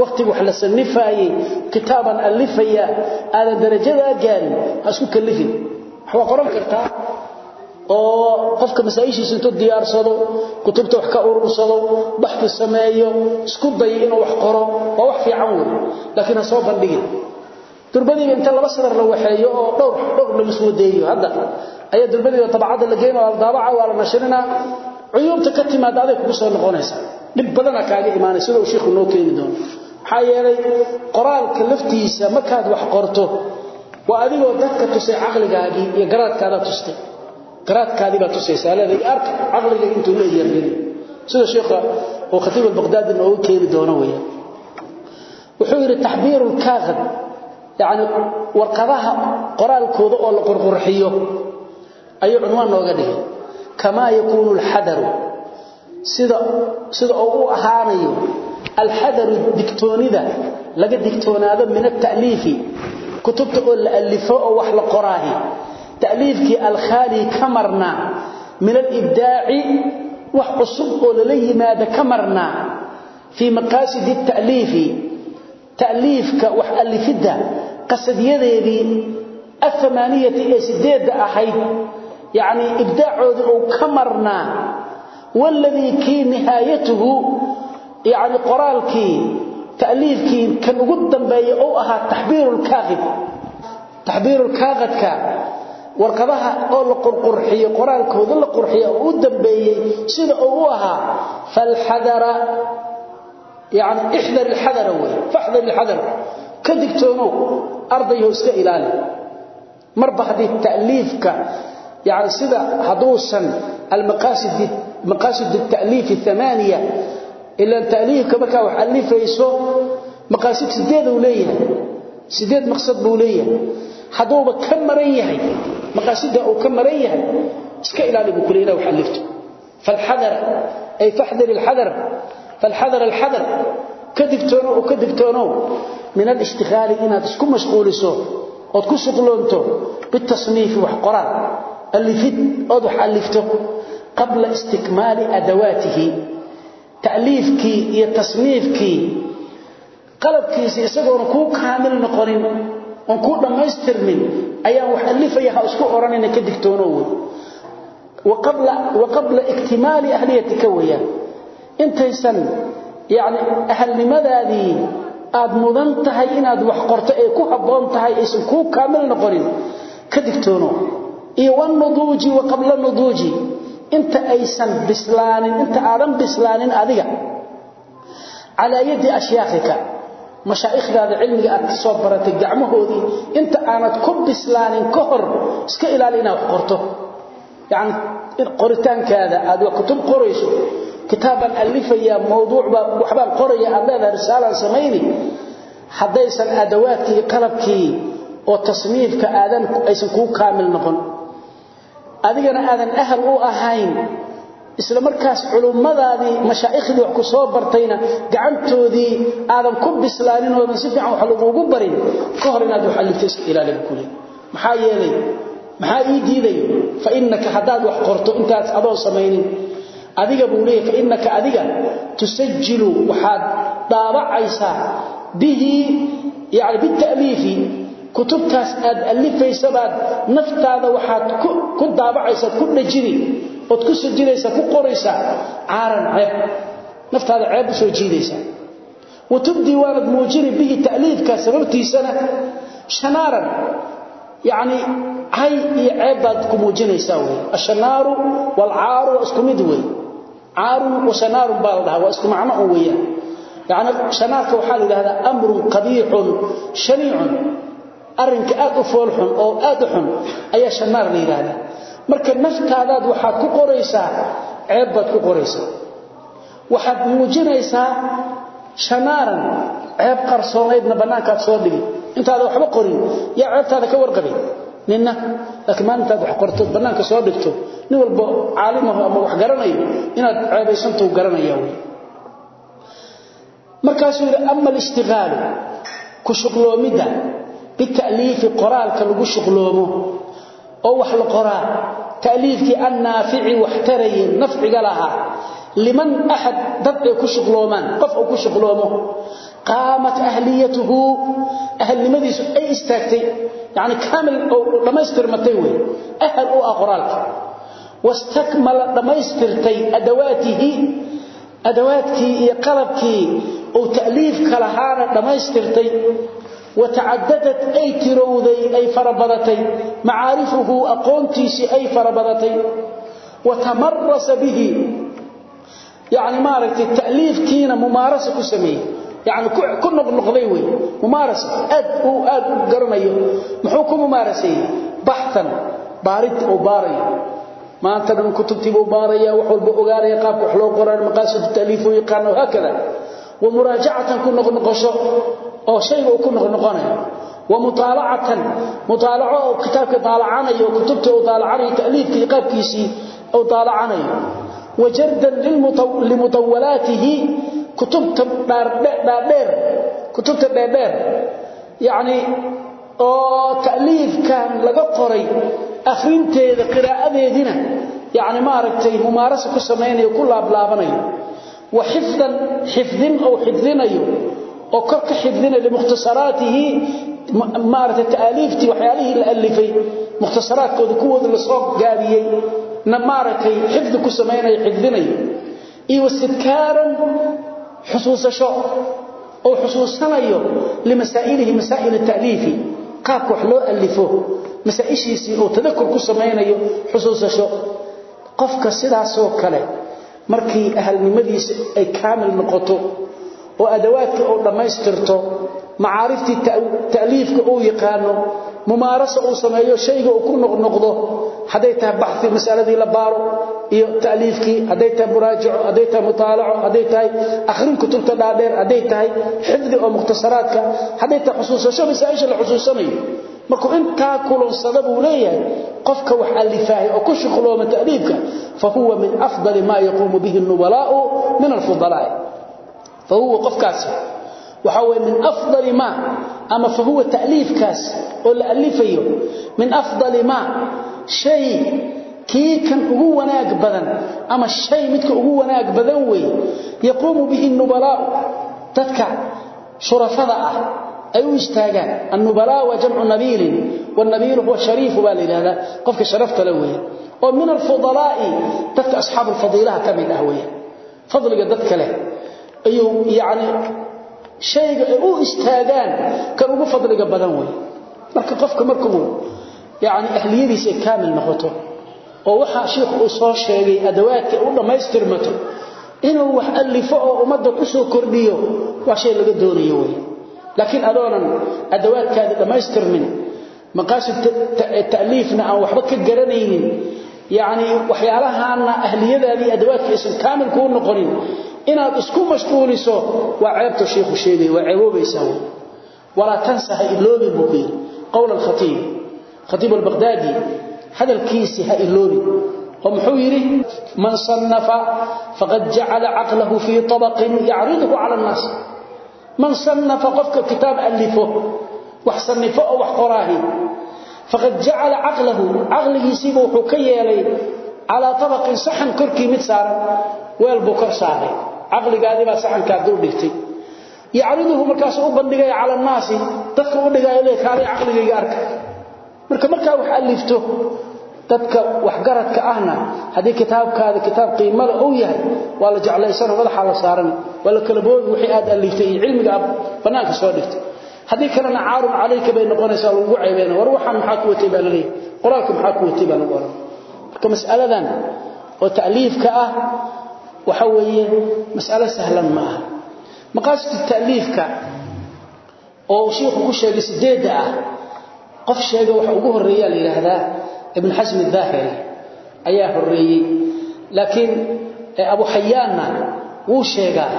waqti wax la sanifaayay kitaaban alifaya aada darajada gaarin asku kalifin waxa qoran kartaa oo qofka masaa'ishiisa intuu diyaarsado kutubta wax ka urursado baxthi sameeyo isku day inuu wax qoro waa wax fiican weey laakiin soo bandhigin. Durbadiga inta laba sadar la waxeeyo oo dhowr dhowr la maswadeeyo hadda. Ayaa durbadiga tabacada la geeyo oo daabaca waa la nashrina cuyuubta ka timaada aday kugu soo noqonaysaa. Dhib badana kaaga imaanay sida uu noo keeni doono. Maxaa qoraalka laftiisa markaad wax qorto waa adigoo dadka tusay caqligaagii iyo garaadkaadaa tustay. Garaadkaadii baa leedahay arka caqliga intuu la edyargeli sida sheikha uu khatiib albaqdaadi noogu keeni doono weeyaan wuxuu yidhi taxbiiru lkaaqad yacni warqadaha qoraalkooda oo la qurqurxiyo ayuu cunwaan nooga dhigay نوغا دغه كما يكون الحذر سيده سيده او اهانيو الحذر دكتونيدا لغا دكتوناده من التاليف كتبته او الالفه او wax la qoraahi تأليفك الخالي كمرنا من الإبداع وحصب للي ماذا كمرنا في مقاصد التأليف تأليفك وحألف ده قصد يذي الثمانية إسداد أحيد yani ibdaacoodii uu ka marnaa waladii kii nihaayatuhu yani qoraalkii ta'liifkii kan ugu dambeeyey uu ahaa taxbiirulkaaib taxbiirulkaaqadka warqadaha oo la qurqurxiyo qoraalkooda la qurxiyo oo u dambeeyey sida uu u ahaa falxadara yani ixdar ilxadara wey faxdar ilxadar ka yaani sida haduusan al maqasid maqasid al ta'lif الثمانيه ila ta'liifka marka wax alifayso maqasid sideed uu leeyahay sideed maqsad buu leeyahay haduuba ka maran yahay maqaasida uu ka maran yahay iska ilaali buu kuleeyay wax alifto falhadar ay fahdar alhadar falhadar alhadar kadigtoono oo kadigtoono min al-ishtighal alifid oo wax alifto qabla istikmaali adawatihi ta'lifki iyo tasniifki qalabkiisa isagoo ku kaamil noqonin on ku dhamaystirmin ayaan wax alifaya ha isku oranayna ka digtoono wa qabla wa qabla iktimali ahliyatika waya intaysan yaani ahlnimadaadi aad mudan tahay inaad wax qorto ee ku haboon tahay aysan ku kaamil iyo wan nuduuji wa qabla nuduuji. Inta aysan bislaanin inta aadan bislaanin adiga. Ala yadi ashyaakhika mashaayikhdaada cilmiga aad soo baratay gacmahoodii inta aanad ku bislaanin ka hor iska ilaali inaad qorto. Yani qoritaankaada aad kutub qorayso. Kitaaban alifaya mawduucba waxbaan qoraya aad leedahay risaalaan samayni. Haddaysan adawaadkii qalabkii oo tasniifka aadan aysan kuu kaamil noqon adigana aadan ahal u ahayn isla markaas culummadaadii mashaa'ikhdii wax ku soo bartayna gacantoodii aadan ku bislaanin oodan si fiican wax laguugu barin ka hor inaad wax iska ilaaliga kule maxaa yeelay? Maxaa ii diidayo fa innaka haddaad wax qorto intaad adoo samaynin. Adiga buu leeyahy fa innaka adiga tusajilu waxaad daabacaysaa bihi yani bita'liifi kutubtaas aad alifaysabaad naftaada waxaad ku daabacaysaa ku dhajini ood ku sajinaysaa ku qoraysaa caaran ceeb naftaada ceeb u soo jiidaysaa wa waanad muujini bihi ta'liifka sababtiisana shanaaran yacni cay iyo ceeb baad ku muujinaysaa wey ashanaaru waalcaaru waa isku mid wey caarun wa baa la dhahaa waa isku macno un weeyaan. Yacni shanaarka waxaa la yidhahdaa amrun qabiixun shaniicun arrinka aad u foolxun oo aad u xun ayaa shanaar la yidhaahdaa. Marka naftaadaad waxaad ku qoraysaa ceeb baad ku qoraysaa. Waxaad muujinaysaa shanaaran ceeb qarsoonaydna bannaankaad soo dhigi intaada waxba qorin. Yaa ceebtaada ka warqabay? Ninna laakiin maalintaad wax qortood bannaanka soo dhigto. Nin walba caalimahu ama wax garanayo inaad ceebaysantou garanaya wey markaasuu yidhi ama alishtiqaalu ku shuqloomidda bita'liifi qoraalka lagu shuqloomo oo wax la qoraa ta'liifkii annaafici wax tarayay nafciga lahaa liman axad dad ay ku shuqloomaan qof uu ku shuqloomo qaamat ahliyatuhu ahalnimadiisu ay istaagtay yacni kaamil oo dhammaystirmatay wey ahal u ah qoraalka wastakmala dhammaystirtay adawaatihi adawaadkii iyo qalabkii ta'liifka lahaana dhammaystirtay وتعددت أي ترودي أي فربضتي معارفه أقونتيسي أي فربضتي وتمرس به يعني ماركت التأليف كينا ممارسة كسمية يعني كنا نقضيوي ممارسة أد أو أد قرنية محوكم ممارسة بحثا بارد أو باري ما أنت من كتبتي بارية وحول بأغارية قابك وحلو قرآن مقاصد التأليف ويقان وهكذا ومراجعة كنا نقشو oo shayga uu ku noqonayo wa mutaalacatan mutaalaco oo kitaabka daalacanayo kutubta uu daalacanayo ta'liifkii qaabkiisii uu daalacanayo. Wajardan limutawalatihi kutubta dhaadheer kutubta dhaadheer yani oo ta'liifkan laga qoray akhrinteeda qiraa'adeedina yani maaragtay mumaarasa ku samaynayo ku laablaabanaya wa xifdan xifdin oo xifdinayo oo kor ka xifdina limukhtasaraatihi maarata taaliifti waxyaalihii la alifay mukhtasaraadkooda kuwooda la soo gaabiyey na maaratay xifdi ku samaynayo xifdinayo iyo wastidkaaran xusuusasho oo xusuusanayo limasaa'ilihi masaa'il taaliifi qaabka wax loo alifo masaa'ishiisii oo tadakur ku samaynayo xusuusasho. Qofka sidaasoo kale markii ahalnimadiisa ay kaamil noqoto oo adawaadka uu dhammaystirto macaariftii ta'liifka uu yaqaano mumaarasa uu sameeyo shayga uu ku noqnoqdo hadday tahay baxi masaladii la baaro iyo ta'liifkii hadday tahay muraajaco hadday tahay mutaalaco hadday tahay akhrin kutubta dhaadheer hadday tahay xifdi oo mukhtasaraadka hadday tahay xusuusasho masaa'isha la xusuusanayo. Markuu intaa kulansada buu leeyahay qofka wax alifaahay oo ku shuqlooma ta'liifka فهو قفكاس وحاول من أفضل ما أما فهو تأليف كاس ولا ألفيه من أفضل ما شيء كي كان هو ناق بدن أما الشيء متك هو ناق بدنوي يقوم به النبلاء تتكع شرفضاء أي استاغان النبلاء وجمع نبيل والنبيل هو شريف بالي هذا قفك شرفت لوي ومن الفضلاء تتكع أصحاب الفضيلة كمن أهوية فضل قدتك له ayuu yani shayga ay u istaagaan kan ugu fadliga badan wey marka qofka markuu yani ahliyadiisa kaamil noqoto oo waxa sheekhu uu soo sheegay adawaadka u dhamaystirmato inuu wax alifo oo ummadda ku soo kordhiyo waa shay laga doonayo wey laakiin adoonan adawaadkaadi dhammaystirmin maqaasid ta'liifna aan waxba ka garanaynin yani waxyaalahaana ahliyadaadii adawaadka aysan kaamil kuu noqonin inaad isku mashquuliso waa ceebta sheikhu sheegay waa ceeboobaysaa walaa tansa iloobin buu ku yidhi qowl alkhatiib. Khatiib albaqdaadi hadalkiisii ha iloobin. Oo muxuu yidhi man sannafa faqad jacala caqlahu fii tabaqin yacriduhu cala annaas. Man sannafa qofka kitaab alifo wax sannifo oo wax qoraahi. Faqad jacala caqlahu caqligiisiiba wuxuu ka yeelay calaa tabaqin saxan korkii mid saaran weel buu kor saaray caqligaadii baa saxankaa dul dhigtay. Yacriduhu markaasuu u bandhigaya cala annaasi dadka u dhigaayo le kaalay caqligayga arka marka markaa wax alifto dadka waxgaradka ahna haddii kitaabkaada kitaab qiimada uu yahay waa la jeclaysano madaxaa la saaran waa la kala wixii aad aliftay iyo cilmiga bannaanka soo dhigtay. Haddii kalena caarun calayka bay noqonaysaa lagu ceebeyna war waxaan maxaa ku watay baa la leeyahay qoraalka maxaa ku watay baa lagu oran marka mas'aladan oo ta'liifka ah waxa weeye mas'alo sahlan ma aha. Maqaasidka ta'liifka oo sheekhu ku sheegay sideedda ah qof sheega waxa ugu horreeya la yiraahdaa ibn xasm al-dhahiri ayaa horeeyay laakiin abu hayyaanna wuu sheegaa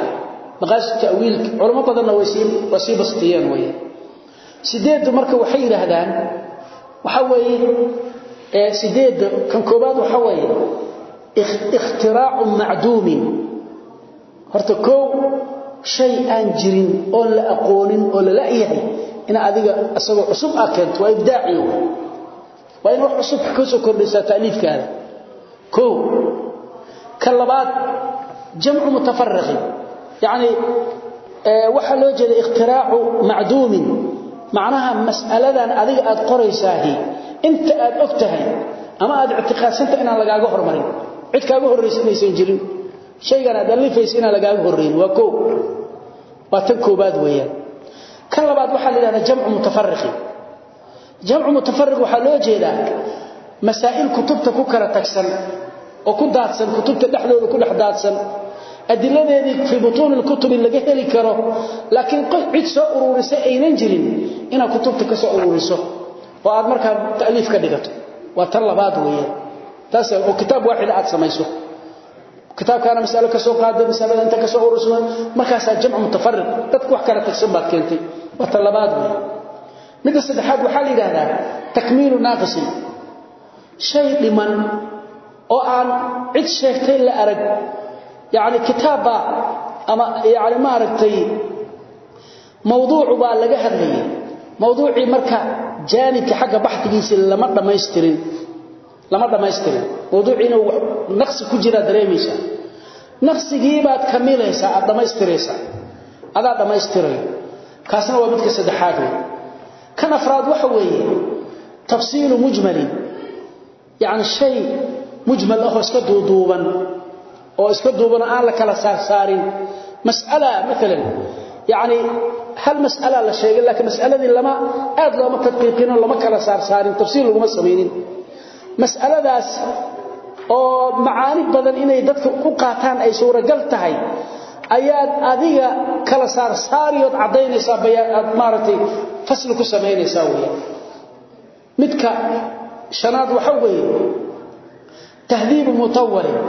maqaasid ta'wiil culamo badanna way sii wasi bastiyeen way. Sideedu marka waxay yiraahdaan waxa weeye ee kan koobaad waxa weeye ikhtiraa'u ma'duumin horta koo shay aan jirin oo la aqoonin oo la laayahay ina adiga asagoo cusub ah keento waa ibdaaci waa in wax cusub ka soo kordhisa taaliifkaada koo ka jamcu mutafarriqi yani waxa loo jeeda ikhtiraa'u ma'duumin macnaha mas'aladan adiga aad qoraysaahi inta aad ogtahay ama aad i'tiqaadsanta inaan lagaaga hormarin cid kaaga horreysanaysan jirin. Shaygan aad alifaysa inaan lagaaga horreyn waa koo waa tan koobaad weeyaan. Kan labaad waxaa la yidhahdaa jamcu mutafarriqi. Jamcu mutafarriq waxaa loo jeedaa masaa'il kutubta ku kala tagsan oo ku daadsan kutubta dhexdooda ku dhex daadsan. Adiladeedii fii butuuni lkutubi laga heli karo laakiin cid soo uruurisa aynan jirin inaad kutubta ka soo uruuriso. Oo aad markaa ta'liif ka dhigato. Waa tan labaad weeyaan taas oo kitaab waaxid aad samayso. Kitaabkaana mas'alo ka soo qaaday mas'alada inta ka soo uruurso markaasaa jamcu mutafarriq dadku wax kala tagsan baad keentay. Waa tan labaad weeyaan midda saddexaad waxaa la yidhaahdaa takmiilu naaqisin. Shay dhiman oo aan cid sheegtay la arag yacni kitaabba ama yacni maaragtay mawduucu baa laga hadlayay. Mawduucii marka jaanibka xagga baxdigiisa lama dhammaystirin lama dhammaystirin mawduuciina naqsi ku jira dareemaysa naqsigii baad kamilaysaa aad dhammaystiraysaa adaa dhammaystirayo kaasna waa midka saddexaad wey kan afraad waxa weeye tafsiilu mujmalin. Yacni shay mujmal ahoo iska duuduuban oo iska duuban aan la kala saarsaarin. Mas'ala maalan yacni hal mas'ala la sheegay laakiin mas'aladii lama aad looma tadqiiqin oo lama kala saarsaarin tafsiil laguma samaynin mas'aladaas oo macaani badan inay dadka u qaataan ay suuragal tahay ayaad adiga kala saarsaariyood caddaynaysaa bayaanaad maaragtay fasli ku samaynaysaa weeye. Midka shanaad waxa weeye tahdiibu mutawalin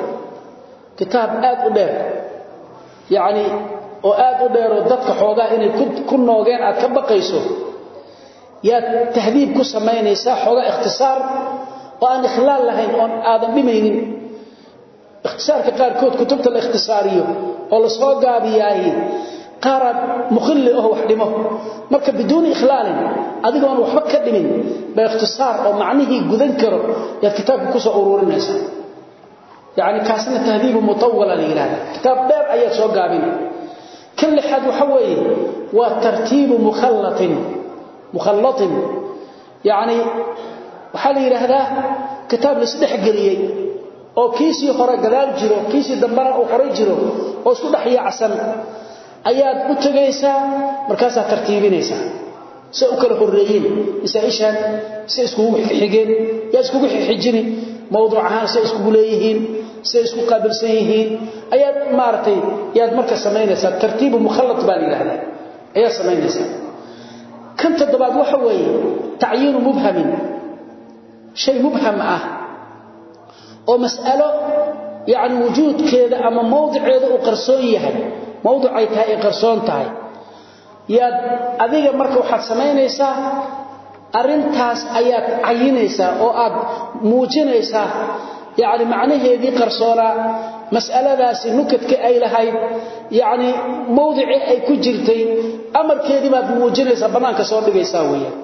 kitaab aad u dheer yacni oo aad u dheeroo dadka xoogaa inay ku noogeen aad ka baqayso yaad tahdiib ku samaynaysaa xoogaa ikhtisaar oo aan ikhlaal lahayn oon aadan dhimaynin. Ikhtisaarka qaarkood kutubta la ikhtisaariyo oo la soo gaabiyaaye qaarad mukhilli ah wax dhimo. Marka biduuni ikhlaalin adigoon waxba ka dhimin ba ikhtisaar oo macnihii gudan karo yaad kitaabka ku soo ururinaysaa. Yacni kaasna tahdiibu mutawala la yidhahda kitaab dheer ayaad kan waxaa la yidhaahdaa kitaab laisdhexgeliyey oo kiisii hore gadaal jiro kiisii dambana uu horay jiro oo isku dhex yaacsan ayaad u tegaysaa markaasaa tartiibinaysaa say u kala horreeyeen masaa-ishaan say iskugu xigeen yaa iskugu xijini mawduuc ahaan say iskugu leeyihiin say isku qaabilsan yihiin. Ayaad maaragtay yaad marka samaynaysaa tartiibu mukhallad baa la yidhahdaa ayaad samaynaysaa. Kan toddobaad waxa weeye tacyiinu mubhamin shay mubham ah oo mas'alo yani wujuudkeeda ama mawdiceeda uu qarsoon yahay. Mawdicay tahay ay qarsoon tahay. Yaad adiga marka waxaad samaynaysaa arintaas ayaad cayinaysaa oo aad muujinaysaa yani macnaheedii qarsoonaa mas'aladaasi nukadka ay lahayd yani mawdicii ay ku jirtay amarkeedii baad muujinaysaa bannaanka soo dhigaysaa weeyaan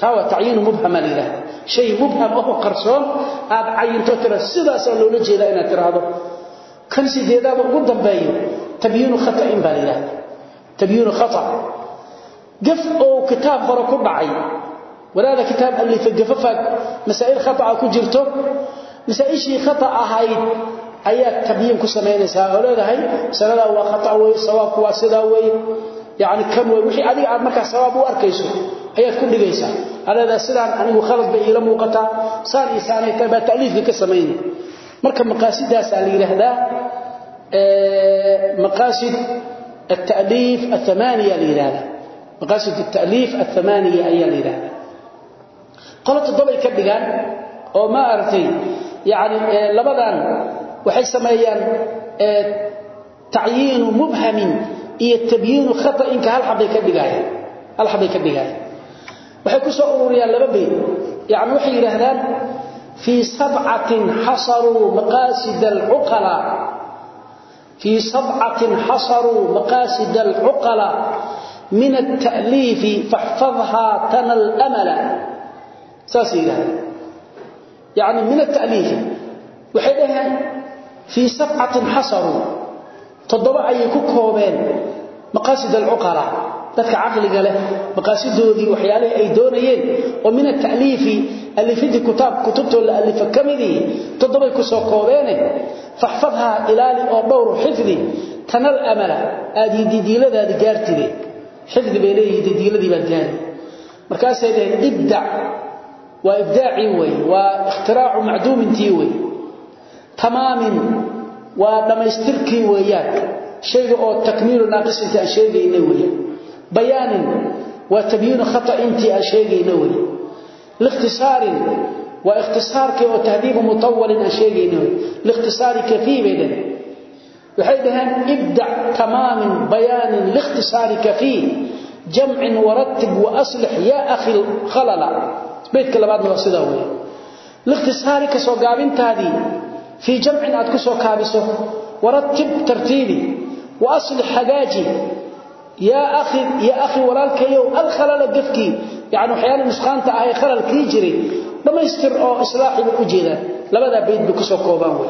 taa waa tacyiinu mubhama la yidhahda shay mubham oo qarsoon aad cayinto tira sidaasaa loola jeedaa inaad tiraahdo. Kan sideedaada ugu dambeeyo tabyiinu khata'in baa la yidhahda tabyiinu khata. Gaf oo kitaab hore ku dhacay. Walaada kitaab alifa gafafaad masaa'il khata'a ku jirto. Masaa'ishii khata ahayd ayaad tabyiin ku samaynaysaa oo leedahay masaladaa waa khata weeye sawaabku waa sidaa weeye yani kan w wixii adiga aad markaa sabaab u arkayso ayaad ku dhigaysaa. Aleedaa sidaan anigu khalad bay iila muuqataa saan iyo saanay tahay baa taliifka ka samayna marka maqaasidaasaa la yidhaahdaa maqaasid altaliif aamaaniya la yidhahdaa maqaasid altaliif athamaaniya ayaa la yidhahdaa qolo toddobaay ka dhigaan oo ma aragtay yani labadan waxay sameeyaan tacyiinu mubhamin iyo tabyiinu khaainka halxabbay ka dhigaayeen waxay ku soo ururiyaan laba bayd yani waxay yidhaahdaan fii sabcatin xasaruu maqaasida alcuqala fii sabcatin xasaruu maqaasida alcuqala min alta'liifi faxfadhaa tana almala saasay yidhahdeen yani min alta'liifi waxay dhaheen fii sabcatin xasaruu toddoba ayay ku koobeen maqaasid al-uqala dadka aqliga leh maqaasidoodii waxyaalaha ay doonayeen oo min at-ta'lifi alifidi kitab kutubto la alifa kamidi toddoba ku soo koobeen fahfadha ilaali oo dhowr xifdi tanal amala aadi didiiladaadi gaartide. Xifdi beelay didiiladii baa gaari markaas ay dhaheen ibda wa ibdaa'i way wa ikhtiraa'u ma'duumintii way tamaamin waa dhamaystirkii weeyaan. Shayga oo takmiilu naaqis inta aan sheegayna weeyaan. Bayaanin waa tabyiinu khata intii aan sheegayna weeyaan. Likhtisaarin waa ikhtisaarkii oo tahdiibu mutawwalin aan sheegayna weeyaan. Likhtisaari kafiibadan waxay dhahaan ibdac tamaamin bayaanin likhtisaari kafii jamcin warattib wa aslix yaa akhi khalala. Beydka labaadna waa sidaa weeyaan. Likhtisaari ka soo gaabintaadii في جمع أدكسو كابسو ورتب ترتيبي وأصلح حقاجي يا أخي يا أخي ولالك يو الخلل قفكي يعني حيانا نسخان تأهي خلل كيجري لما يستر أو إصلاحي بالأجيدة لماذا بيد بكسو كوبانوي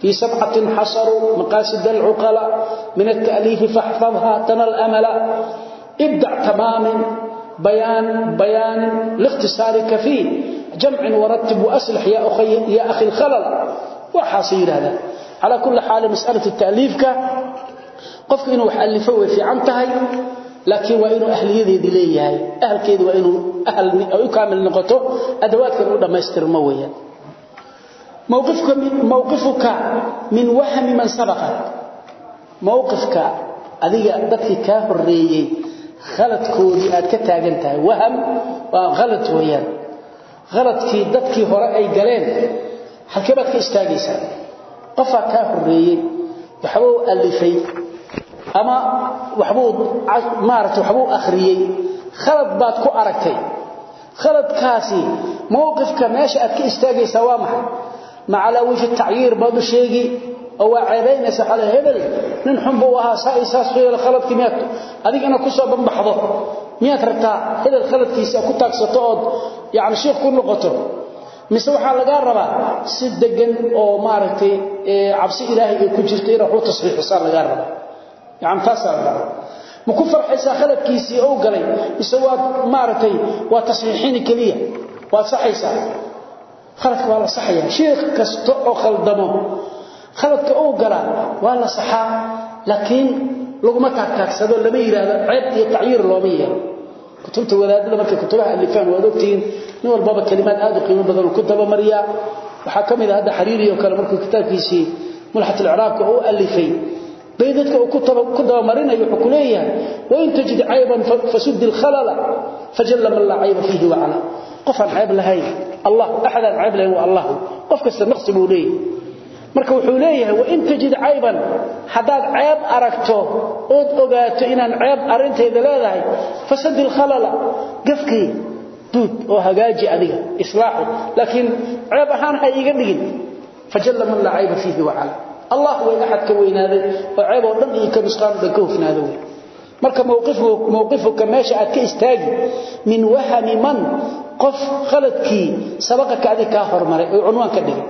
في سبعة حصروا مقاصد العقلاء من التأليف فاحفظها تنى الأمل ابدع تمام بيان بيان لاختصارك فيه جمع ورتب وأصلح يا أخي, يا أخي الخلل waxaasay yidhaahdaan. Calaa kulli xaali masalatu taaliifka qofku inuu wax allifo way fiican tahay laakiin waa inuu ahliyadeedii leeyahay. Ahalkeedi waa inuu ay u kaamil noqoto adawaadkan u dhammaystirmo weeyaan. Mawqifuka min wahmi man sabaqa. Mawqifka adiga dadkii kaa horeeyey khaladkoodii aad ka taagan waham waa khalad weeyaan. Khaladkii dadkii hore ay galeen halkee baad ka istaagaysaa? Qofaa kaa horreeyey waxbuu alifay ama waxbuu maaragtay waxbuu akhriyey? Khalad baad ku aragtay. Khaladkaasi mowqifka meesha aad ka istaagaysaa waa maxay? Macalaa wifi tacyiir baad u sheegi oo waa ceebaynaysa xale hebel nin xun buu ahaa saa iyo khaladkii miyaad adigana ku soo banbaxdo miyaad rabtaa hebel khaladkiisa ku taagsato ood yacni sheekh ku noqoto mise waxaa lagaa rabaa si degan oo maaragtay cabsi ilaahay ay ku jirto inaad waxu tasxiixisaa lagaa rabaa. Yacni taasaa lagaa rabaa. Ma ku farxaysaa khaladkiisii ou galay? Mise waad maaragtay waa tasxiixini keliya? Waad saxaysaa? Khaladka waa la saxayaa. Sheekh kasta oo khaldamo khaladka uu gala waa la saxaa laakiin laguma taagtaagsado lama yiraahdo ceeb iyo tacyiir looma yeelo kutubta wadaadada markay kutubaha alifaan waad ogtihiin nin walbaba kalimaad aad u qiimo badan ku dabamariya waxaa ka mid ah hadda xariiri oo kale markuu kitaabkiisii mulxat al-iraabka uu alifay. Bay dadka uu ku dabamarinayo wuxuu ku leeyahay wain tajid cayban fasud al-khalala fajalla man la cayba fihi wa ala qofan cayb lahayn allah axad aan ceeb lahayn waa allah qof kasta naqsi buu leeyahay marka wuxuu leeyahay wa in tajid cayban. Haddaad ceeb aragto ood ogaato inaan ceeb arintayda leedahay fasad ilkhalala gafkii duud oo hagaaji adiga islaaxu. Laakiin ceeb ahaan ha iiga dhigin. Fajalla man laa cayba fiihi wacala allah way axad ka weynaaday oo ceeb oo dhan ka nusqaan ka hufnaada wey marka mowqifuka meesha aad ka istaagi min wahami man qof khaladkii sabaqaka adig kaa hormaray oo cunwaan ka dhigay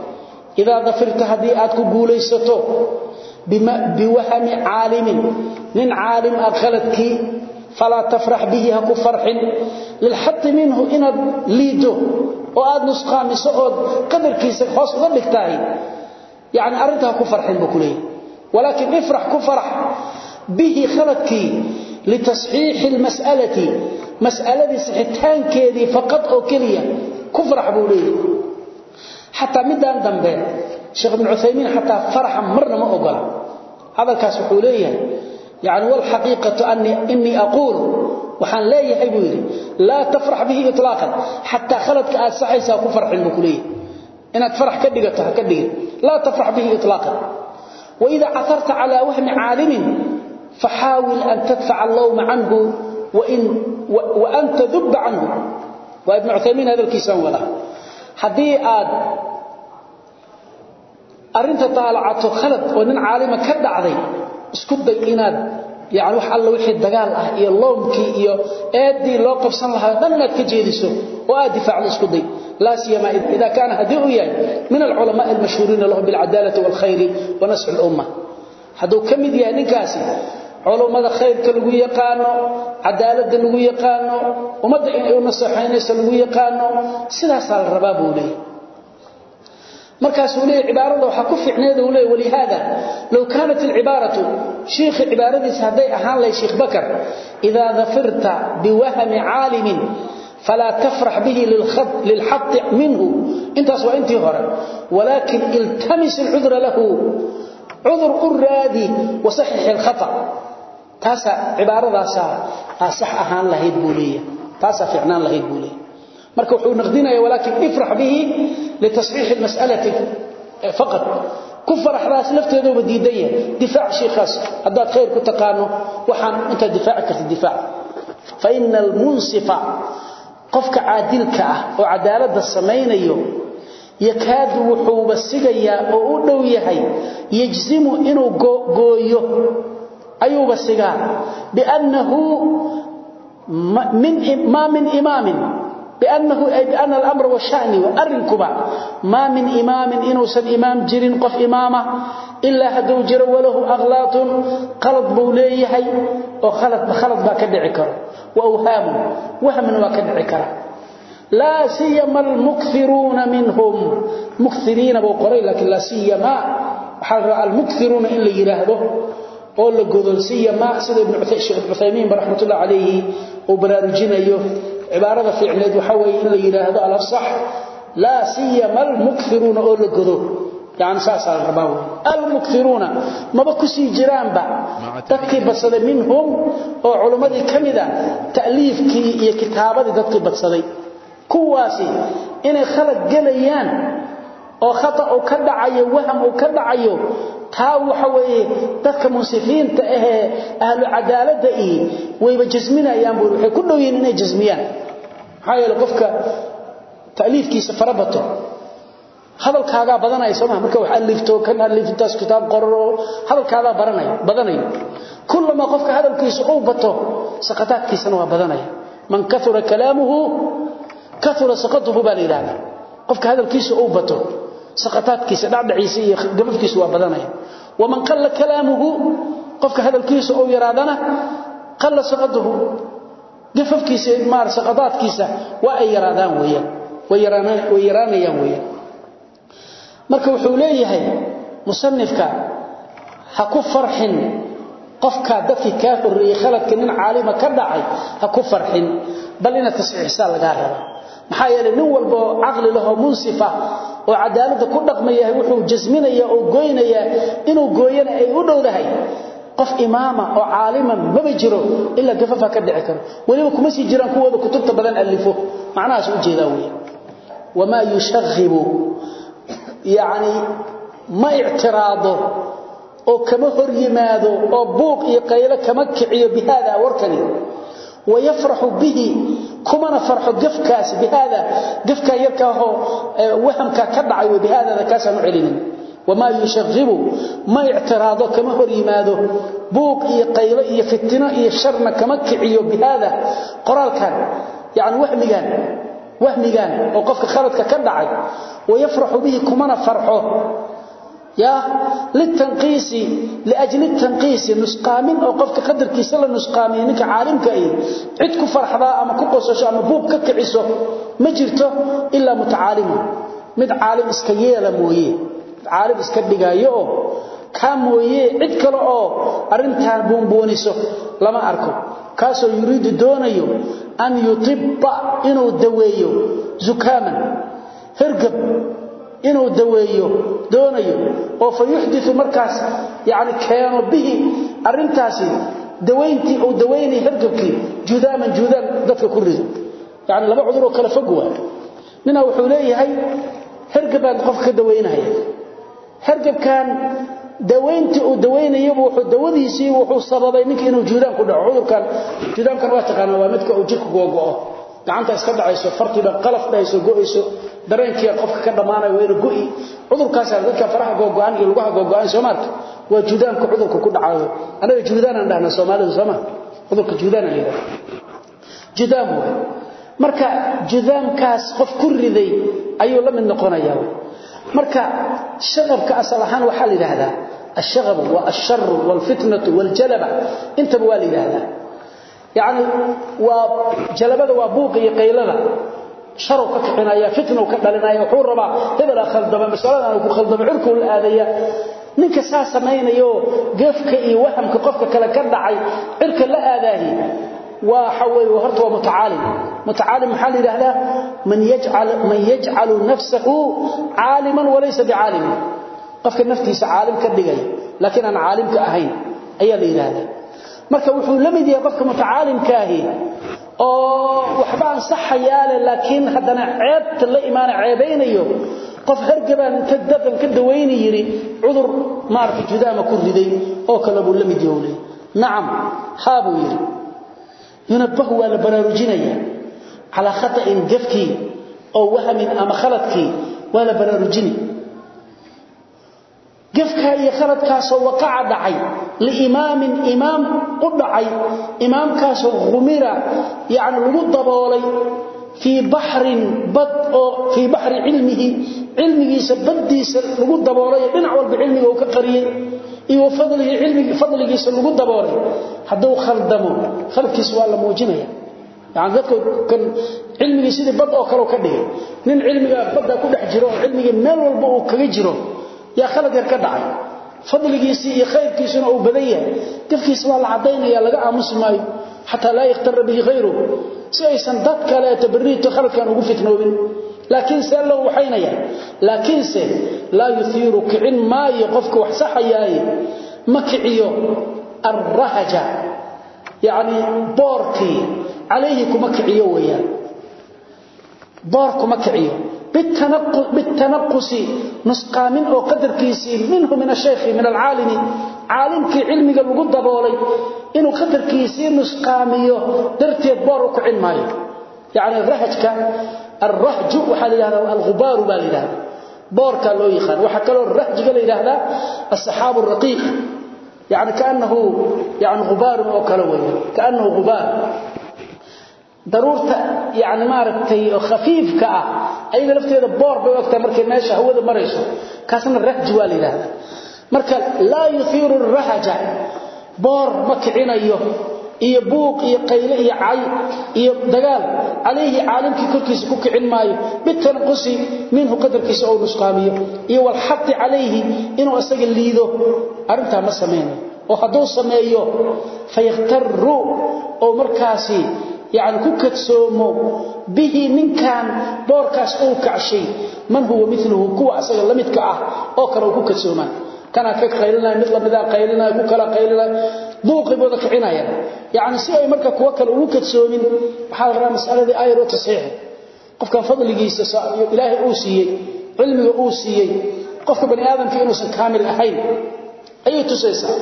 idaa dafirta haddii aad ku guulaysato biwahami caalimin nin caalim aad khaladkii falaa tafrax bihi ha ku farxin. Lilxadi minhu inaad liido oo aad nusqaamiso ood qadarkiisa hoos uga dhigtahay. Yani arrinta ha ku farxin buu ku leeyahy walaakin ifrax ku farax bihi khaladkii litasxiixi lmas'alati xataa midaan dambe sheekh ibn cuthaymiin xataa faraxa marna ma ogola hadalkaas wuxuu leeyahay yani walxaqiiqatu inii aquul. Waxaan leeyahay buu yidhi laa tafrax bihi ilaaqan xataa khaladka aad saxaysaa ku farxin buu ku leeyahay. Inaad farax ka dhigato ha ka dhigin. Laa tafrax bihi ilaaqan waida catarta calaa wahmi caalimin faxaawil an tadfaca allawma canhu waan tadubba canhu. Waa ibn cuthaymiin hadalkiisaan wadaa haddii aad arinta taalacato khalad oo nin caalima ka dhacday isku day inaad yani wax alla wixii dagaal ah iyo loomkii iyo eedii loo qabsan lahaa dhan inaad ka jeediso oo aad difaacdo isku day. Laa siyama ida kaana haddii uu yahay min alculamaai almashhuuriina lahu bilcadaalati waalkhayri wa nasxi lumma hadduu ka mid yahay ninkaasi culummada khayrka lagu yaqaano cadaaladda lagu yaqaano ummadda inay u naseexaynayso lagu yaqaano sidaasaa la rabaa buu leeyahy markaasuu leeyahy cibaarada waxaa ku ficneed uu leeyahy walihaada low kaanat alcibaaratu shiikhi cibaaradiisa hadday ahaan lahay sheekh bakar dafirta biwahmi caalimin falaa tafrax bihi lilxadi minhu. Intaas waa intii hore walaakin iltamis alcudra lahu cudur u raadi wasaxix alkhata. Taasaa cibaaradaasa aa sax ahaan lahayd buu leeyahay taasaa ficnaan lahayd buu leeyahay. Marka wuxuu naqdinaya walaakin ifrax bihi litasxiix almas'alati faqad ku faraxdaas lafteeduba diidan yahay difaac sheekhaas haddaad khayr ku taqaano waxaan intaad difaaci kartid difaac fa ina almunsifa qofka caadilka ah oo cadaaladda samaynayo yakaadu wuxuuba sigayaa oo u dhow yahay yajzimu inuu gooyo ayuuba بأنه أي بأن الأمر والشأن وأرنكبا ما من إمام إنوسا إمام جرين قف إمامة إلا هدو جر وله أغلاط قلط بوليه وخلط بخلط باكدعي كرا وأوهام وهم باكدعي كرا لا سيما المكثرون منهم مكثرين ابو قري لكن لا سيما حال المكثرون الا يراهدو oo la godolsiyama sida ibn Uthaymeen rahmatullah alayhi oo baraarujinayo cibaarada fiicneed waxa weeye in la yiraahdo al afsah la siyama al mukthiruna oo la godo. Yani saasa rabaa al mukthiruna maba ku sii jiraanba? Dadkii badsada minhum oo culimadii kamida taaliifkii iyo kitaabadii dadkii badsaday. Kuwaasi inay khalad galayaan oo khata uu ka dhacayo waham uu ka dhacayo taa waxa dadka munsifiinta ah ahlu cadaalada ii wayba jasminayaan buu ku dhowyiin inay jasmiyaan. Maxaa qofka taaliifkiisa farabato hadalkaaga badanay soo marka wax alifto kan aliftaas kitaab qorro hadalkaaga baranay badanay kullama qofka hadalkiisa uu bato saqataadkiisana waa badanay man kathura kalaamuhu kathura saqatuhu baa ilaahda qofka hadalkiisa uu bato saqataadkiisa dhacdhaciisa iyo gabadkiisa waa badanaya. Waman qalla kalaamuhu qofka hadalkiisa uu yaraadana qalla saqatuhu gafafkiisa maar saqataadkiisa waa ay yaraadaan weeyaan way yaraanayaan way yaraanayaan weeyaan. Marka wuxuu leeyahay musannifka ha ku farxin qofka dadkii ka horreeyay khaladka nin caalima ka dhacay ha ku farxin bal ina tasxiixsan laga raba maxaa yeelay nin walba oo aqli leh oo munsifa oo cadaalada ku dhaqmaya wuxuu jasminaya oo gooynaya inuu gooyana ay u dhowdahay. Qof imaama oo caalima maba jiro illa gafafa ka dhici karo. Waliba kuma sii jiraan kuwooda kutubta badan alifo macnahaas u jeedaa weeye wamaa yushaghibu yacni ma ictiraado oo kama hor yimaado oo buuq iyo qaylo kama kiciyo bihaada warkani. Wayafraxu bihi kumana farxo gafkaas bihaada gafkaa yarkaahoo wahamkaa ka dhacay wey bihaadada kaasaan u celinin. Wamaa yushaghibu ma ictiraado kama hor yimaado. Buuq iyo qaylo iyo fitino iyo sharna kama kiciyo bihaada. Qoraalkan yani wahmigan wahmigan oo qofka khaladka ka dhacay wayafraxu bihi kumana farxo ya litanqiisi liajli tanqiisi nusqaamin oo qofka qadarkiisa la nusqaamiyo ninka caalimka ah cid ku farxdaa ama ku qosasho ama buuq ka kiciso ma jirto ilaa mutacaalima mid caalim iska yeela mooye. Caalim iska dhigayo oo ka mooye cid kale oo arintan buunbuuniso lama arko. Kaasoo yuriidu doonayo an yutibba inuu daweeyo zukaaman hergab inuu daweeyo doonayo oo fa yuxdiu markaas yani keeno bihi arintaasi dawayntii uu dawaynay hergabkii judaaman judaan dadka ku rido. Yani laba cuduroo kala fog waa nina wuxuu leeyahay hergabbaan qofka ka dawaynaya hergabkan dawayntii uu dawaynayaba wuxuu dawadiisii wuxuu sababay ninka inuu judaan ku dhaco. Cudurkan judaankan waa taqaanaa waa midka uu jirka googo'o gacanta iska dhacayso fartiiba qalaf dhahayso go'ayso dareenkii qofka ka dhamaanay waa go'i. Cudurkaasa dadka faraha googo'an iyo lugaha googo'an soo maarka waa juudaanka cudurka ku dhacayo anaga juudaan aan dhahnaa soomaalidu soo cudurka juudaan aan yidhahdaa judaam waay marka judaamkaas qof ku riday ayuu la mid noqonayaa. Marka shaqabka asal ahaan waxaa la yidhaahdaa ashaqabu waa alsharu waalfitnatu waaljalaba intaba waa la yidhaahdaa yani waa jalabada waa buuqa iyo qaylada. Sharow ka kicinaya fitnow ka dhalinaya wuxuu rabaa hebelaa khaldama masaladan ku ninka saa samaynayo gefka iyo wahamka qofka kale ka dhacay cirka la aadaahi waxa weeye horta waa mutacaalim. Mutacaalim maxaa la yidhaahdaa? Man yajcalu nafsahu caaliman walaysa bicaalimin qofka naftiisa caalim ka dhigaya laakiin aan caalimka ahayn ayaa la marka wuxuu la mid yahay qofka mutacaalimka ahi oo waxba aan saxayaale laakiin haddana ceebta la imaana ceebeynayo qof hargabaan inta dadan ka daweyni yiri cudur maarka judaama ku riday oo kala buu la mid nacam haabu yiri. Yunabbahu wala baraarujinaya. Ala khata'in gafki oo wahamin ama khaladki wala baraarujini gafka iyo khaladkaasoo waqaca dhacay liimaamin imaam u dhacay imaamkaasoo khumira yani lagu daboolay fii baxrin bad oo fii baxri cilmihi cilmigiisa baddiisa lagu daboolay dhinac walba cilmiga uu ka qariyey iyo fadlihi fadligiisa lagu daboolay. Hadduu khaldamo khaladkiisa waa la muujinaya. Yani dadku kan cilmigii sidii bad oo kale ka dhigay. Nin cilmiga kaga jiro yaa khalad yar ka dhacay. Fadligiisii iyo khayrkiisuna uu badan yahay. Gafkiisa waa la cadaynaya laga aamusi maayo. Xataa laa yakhtara bihi khayruhu si aysan dad kale tabriito khaladkan ugu fitnoobin. Laakiin see loo waxaynaya laakiinse laa yuhiiru kicin maayo qofka wax saxayaaye ma kiciyo arrahaja. Yacni boorkii. Calayhi kuma kiciyo bitanaqusi nusqaamin oo qadarkiisii minhu min ashaykhi min alcaalimi caalimkii cilmiga lagu daboolay inuu qadarkiisii nusqaamiyo darteed boor u kicin maayo yani rahajka alrahju waxaa la yidhahdaa algubaaru baa la yidhahdaa boorkaa loo yaqaan waxaa kaloo rahjiga la yidhaahdaa asaxaabu raqiiq yani kaanahu yani gubaarun oo kale weeye kaanahu gubaar daruurta yaani maaragtay oo khafiifka ah ayada lafteeda boor bay waqti markay meesha hawada marayso. Kaasna rahj waa leeyahay marka la yuthiru ar-rahaja boor ma kicinayo iyo buuq iyo qayle iyo cay iyo dagaal alayhi caalimkii korkiisa ku kicin maayo bitanqusi minhu qadarkiisa oo nusqaamiyo iyo wal hadd alayhi inuu asaga liido arinta ma sameeyo. Oo haduu sameeyo fayaqtaru oo markaasi yani ku kadsoomo bihi ninkan boorkaas uu kacshay man huwa miluhu kuwa asaga lamidka ah oo kale ku kadsoomaan. Kanaad ka qaylinaya mid lamida ah qaylinaya ku kala qaylinaya duuqibooda kicinayaan yani si ay marka kuwa kale ugu kadsoomin waxaa la rabaa masaladii ayaro tasiixi qofkan fadligiisa ilaahay uu siiyey cilmiga uu siiyey qofka bani aadamka inuusan kaamil ahayn ayay tusaysaa.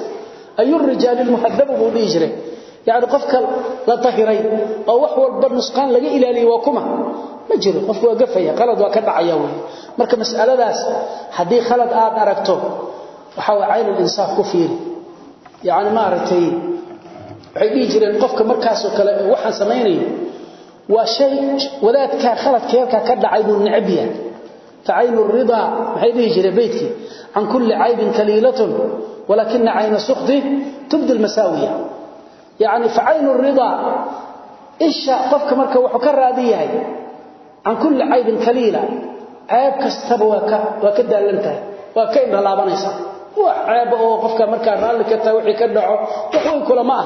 Ayurijaali muhadabu buu dhihi yaani qofka la tahiray oo wax walba nusqaan laga ilaaliyo waa kuma ma jiro qofku waa gafaya qalad waa ka dhacaya weey marka mas'aladaas hadii khalad aad aragto waxa waa aynu insaaf ku fiiri yaani ma aragtay waxay dhigi jireen qofka markaas oo kale waxaan sameeyay waa shay wadaadka khaladkeelka ka dhacay buu nacibiya فعين الرضا محيدي جري بيتك عن كل عيب كليلة ولكن عين سخطه تبدي المساوية يعني فعين الرضا إيش قفك مركا وحكر هذه عن كل عيب كليلة عيب كستب وكدا لنته وكين لا بنيسا وعيب او قفك مركا رالك توحي كدعو وحوي كل ما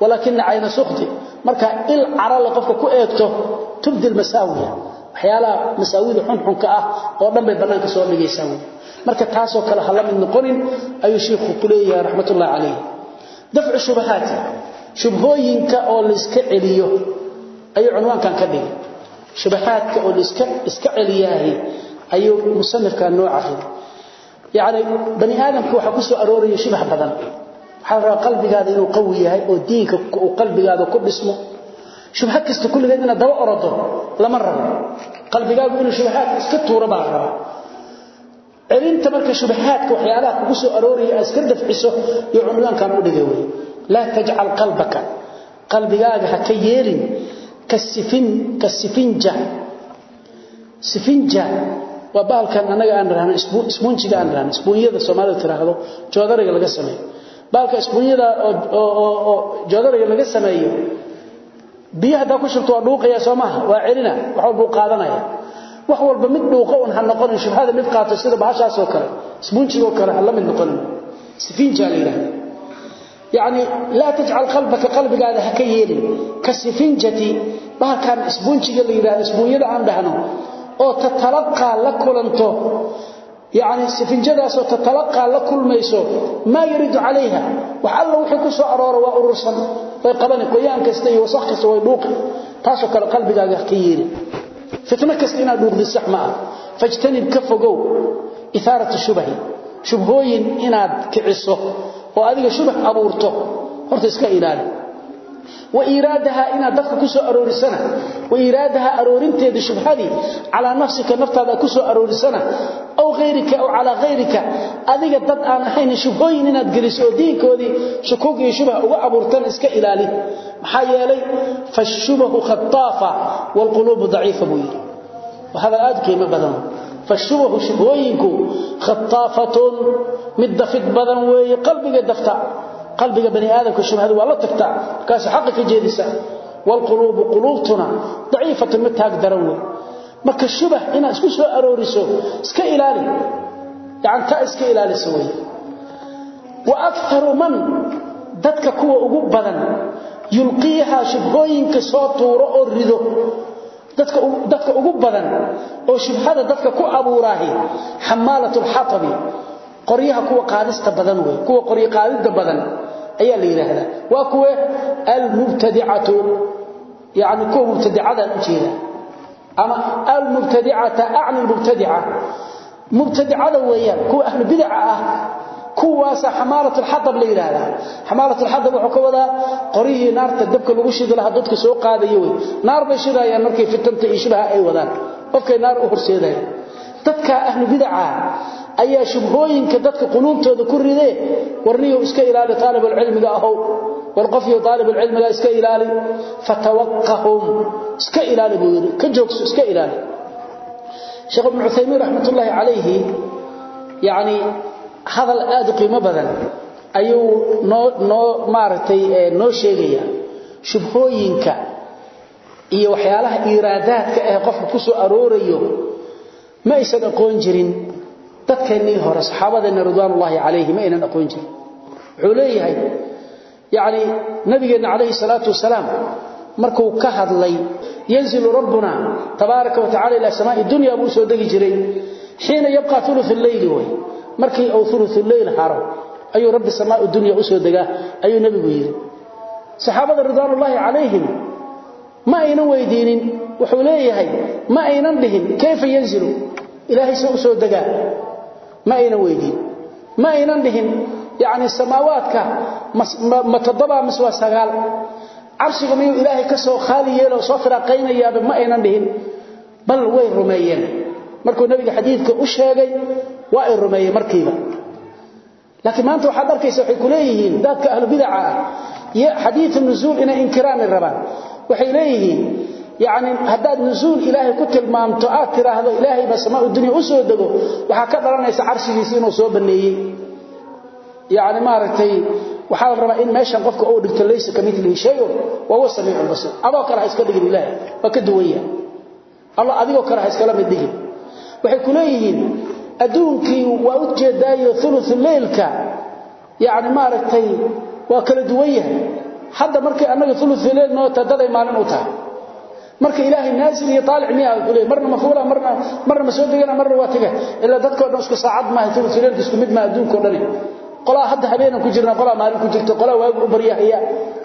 ولكن عين سخطه مركا إل عرال قفك كو ايغتو تبدي المساوية waxyaalaha masaawida xunxunka ah oo dhan bay banaanka soo dhigaysaa marka taas oo kale hala mid noqonin ayuu sheekhu ku leeyahay raxmatullahi calayhi dafcu shubahaat shubhooyinka oo la iska celiyo ayuu cunwaankan ka dhigay. Shubahaadka oo la iska iska celiyahay ayuu musannifka noo cafid yaani bani aadamku waxa ku soo arooraya shubah badan. Waxa la qalbigaada inuu qawi yahay oo diinka uu qalbigaada ku dhismo. Shubha kasta kulligeed inaad daba orado lama rabo. Qalbigaagu inuu shubahaad iska tuuro baa raba celinta marka shubahaadka waxyaalaha kugu soo arooraya iska dafciso iyo cunwaankan u dhigay wey laa tajcal qalbaka qalbigaaga ha ka yeelin kasifin kasifinja sifinja waa bahalkan anaga aan rahno isbuunjiga aan rahno isbuunyada soomaalida tiraahdo joodariga laga sameeyo bahalka isbuunyada oo joodariga laga sameeyo biyaha hadaa ku shubto waa dhuuqaya soo maaha waa celina wax walba qaadanaya wax walba mid dhuuqo un ha noqonin shubhada mid qaato sida bahashaas oo kale isbuunjiga oo kale ha la sifinja يعني لا تجعل قلبك قلبك هذا هكيلي كسفنجتي ما كان اسبونجي اللي يراد اسبونيدا aan dhahno oo tatalaqa la kulanto يعني سفنجداس oo tatalaqa la kulmayso ma yiridu عليها waxa wixii ku soo arooro waa urursan way qaban qoyaan kasta iyo wasakh kasta way dhuuq taasoo kale qalbigaaga ka yeeri fitna kasta inaad dhuuqdi sax ma fajtanib ka fogow itharatu shubahi shubhooyin inaad kiciso oo adiga shubx abuurto horta iska ilaali. Wiraadaha inaad dadka ku soo aroorisana wiraadaha aroorinteeda shubhadii calaa nafsika naftaada ku soo aroorisana aw ayrika aw calaa ayrika adiga dad aan ahayn shubhooyin inaad geliso oo diinkoodii shukuuga iyo shubha uga abuurtana iska ilaali. Maxaa yeelay fashubahu khataafa wاlquluubu daciifa buu yidhi. Hada aad qiimo badan fashubahu shubhooyinku khataafatun mid dafid badan weeye qalbiga dafta qalbiga bani aadamka shubhadu waa la tagta markaas xaq ka jeedisa wal quluubtuna daciifatun mid taag daran weeye marka shubah ina isku soo arooriso iska ilaali yani ta iska ilaalisa weeye wa akharu man dadka kuwa ugu badan yulqiihaa shubhooyinka soo tuuro oo rido dadka ugu badan oo shubhada dadka ku abuuraahi hamalatul hatabi qoriyaha kuwa qaadista badan way kuwa qoriy qaadida badan ayaa la yiraahdaa. Waa kuwa al mubtadi'atu yaani kuwa mubtadi'ada u ama al mubtadi'ata a'ni mubtadi'a. Mubtadi'ada weeyaan kuwa ahlu bid'a ah kuwaas hamalatul hatab la yiraahdaa hamalatul hatab wuxuu ka wadaa qorihii naarta dabka lagu shido laha dadka soo qaadayo way naar bay shidayaan markay fitanta iyo shibaha ay wadaan. Qofkay naar u horseeday dadka ahlu bid'a ayaa shubhooyinka dadka quluubtooda ku ridee warniyo iska ilaali talib ilmiga ahow. War qof iyo talib ilmiga iska ilaali. Fatawaqqahum. Iska ilaali buu ka joogso iska ilaali. Sheikh Ibn Uthaymeen rahmatullahi alayhi yaani hadal aad qiimo badan ayuu noo noo maartay noo sheegaya. Shubhooyinka iyo waxyaalaha iraadaadka ee qofka ku soo aroorayo ma aysan aqoon jirin. Dadkeenii hore saxaabadeena ridwaanullaahi calayhi ma aynan aqoon jirin. Wuxuu leeyahay yani nabigeena calayhi salaatu wasalaam markuu ka hadlay yanzilu rabbuna tabaaraka wa tacaala ila samaa'i dunya buu soo degi jiray. Xiina yabqa thuluth al-layl way markii uu thuluth al-layl haro ayuu rabbi samaa'i dunya u soo degaa ayuu nabigu yiri saxaabada ridwaanullaahi calayhim ma aynan weydiinin. Wuxuu leeyahay ma aynan dhihin. Kayfa yanzilu? Ilaahay soo soo dagaa ma aynan weydiin. Ma aynan dhihin. Yaani samaawaadka ma toddoba mise waa sagaal. Carshiga miyuu ilaahay ka soo khaali soo firaaqaynayaaba ma aynan dhihin. Bal way rumeeyeen markuu nabiga xadiidka u sheegay waa ay rumeeyeen markiiba. Laakiin maanta waxaad arkaysa waxay ku leeyihiin dadka ahlu bidca ah iyo xadiid nuzuul inay inkiraan rabaan. Waxay leeyihiin yaani hadaad nuzuul ilaahay ku tilmaamto aad tiraahdo ilaahay ba samaa dunya u soo dago waxa ka dhalanaysa carshigiisa inuu soo baneeyay yaani maaragtay waxa la rabaa in meeshan qofka uu dhigto leeysa kamithlihi shay'un wa huwa basir adoo kale iska dhigin ilaahay waa ka duwaya allah adigoo kale iskala mid dhigin waxay ku leeyihiin adduunkii waa u jeedaayo thuluthul leelka yaani maaragtay waa kala duwan yahay. Hadda markay annaga leel noo tadaday maalin u tahay. Marka ilaahay naazil iyo taalic miyaa ku marna mafuula marna marna soo degana marna waa taga ila dadkoo dhan isku saacad ma thuluthul leel isku mid ma adduunko dhan qolaa hadda habeenan ku jirna qolaa maalin ku jirto qolaa waagu u baryahaya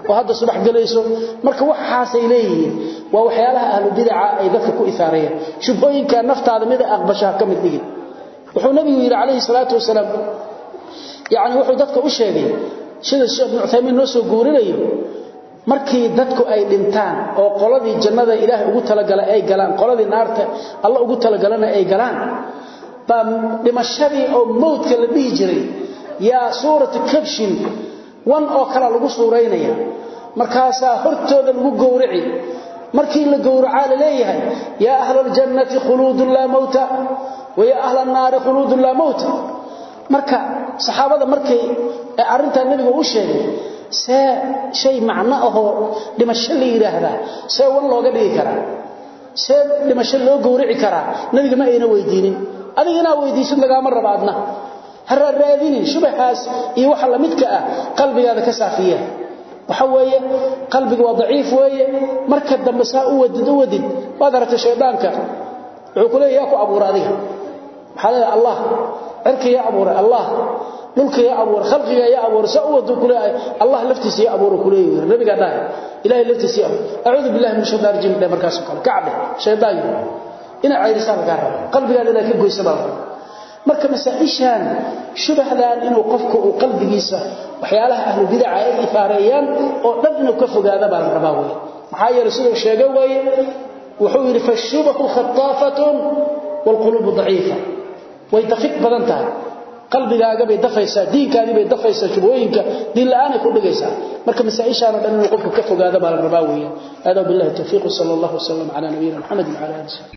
oo hadda subax galayso marka waxaasay leeyihiin waa waxyaalaha ahlu bidca ay dadka ku isaarayeen shubhooyinka naftaada mid aqbashaa ka mid dhigin wuxuu nabigu yiri calayhi salaatu wasalaam yaani wuxuu dadka u sheegay sida sheekh ibn Uthaymeen noo soo guurinayo markii dadku ay dhintaan oo qoladii jannada ilaahay ugu talagalay ay galaan qoladii naarta Allah ugu talagalana ay galaan ba dhimashadii oo mowdka la dhihi jiray yaa suuratu kabshin wan oo kala lagu suureynaya markaasa hortooda lagu gowrici. Markii la gowracaa la leeyahay yaa ahlal jannati khuludun la mauta wa yaa ahlan naari khuludun la mauta marka saxaabada markay arinta nabiga u sheegay see shay macno ahoo dhimasho la yiraahdaa. See wan looga dhigi karaa. See dhimasho loo gowrici karaa. Nabiga ma ayna weydiinin. Adiga inaa weydiisid lagaama rabaadna. هر raadinin shubahaas iyo waxa la midka ah qalbigaada ka saafiya waxa weeye qalbiga waa daciif weeye. Marka dambe saa u wadid u wadid waad aragtay shaydaanka wuxuu ku leeyahay ku abuur adiga. Waxa leeyahay allah cirka ya abuur allah dhulka ya abuur khalqiga ya abuur saa u wadu ku leeyahay allah laftiisa ya abuur ku leeyahay. Nabiga dhahay ilaahay laftiisa ya a'udhu billahi min shaytaani rajim markaas kale kacbe shaydaan ina cayrisaa laga rabo qalbigaada inaad ka goyso baa marka masaa'ishan shubahdan inuu qofku uu qalbigiisa waxyaalaha ahlu bid'a ay ifaareeyaan oo dhan inuu ka fogaado baa la rabaa weey maxaa yeelay sidoo sheegay weeye wuxuu yiri fashubahu khattafatun wal qulub dha'ifa way dafiq badan tahay. Qalbigaaga bay dafaysaa diinkaadi bay dafaysaa shubooyinka diin la'aan ay ku dhigaysaa. Marka masaa'ishan oo dhan inuu qofku ka fogaado baa la rabaa weeye. Hada billahi tawfiiq sallallahu alayhi wa sallam ala nabiyina muhammad wa ala alihi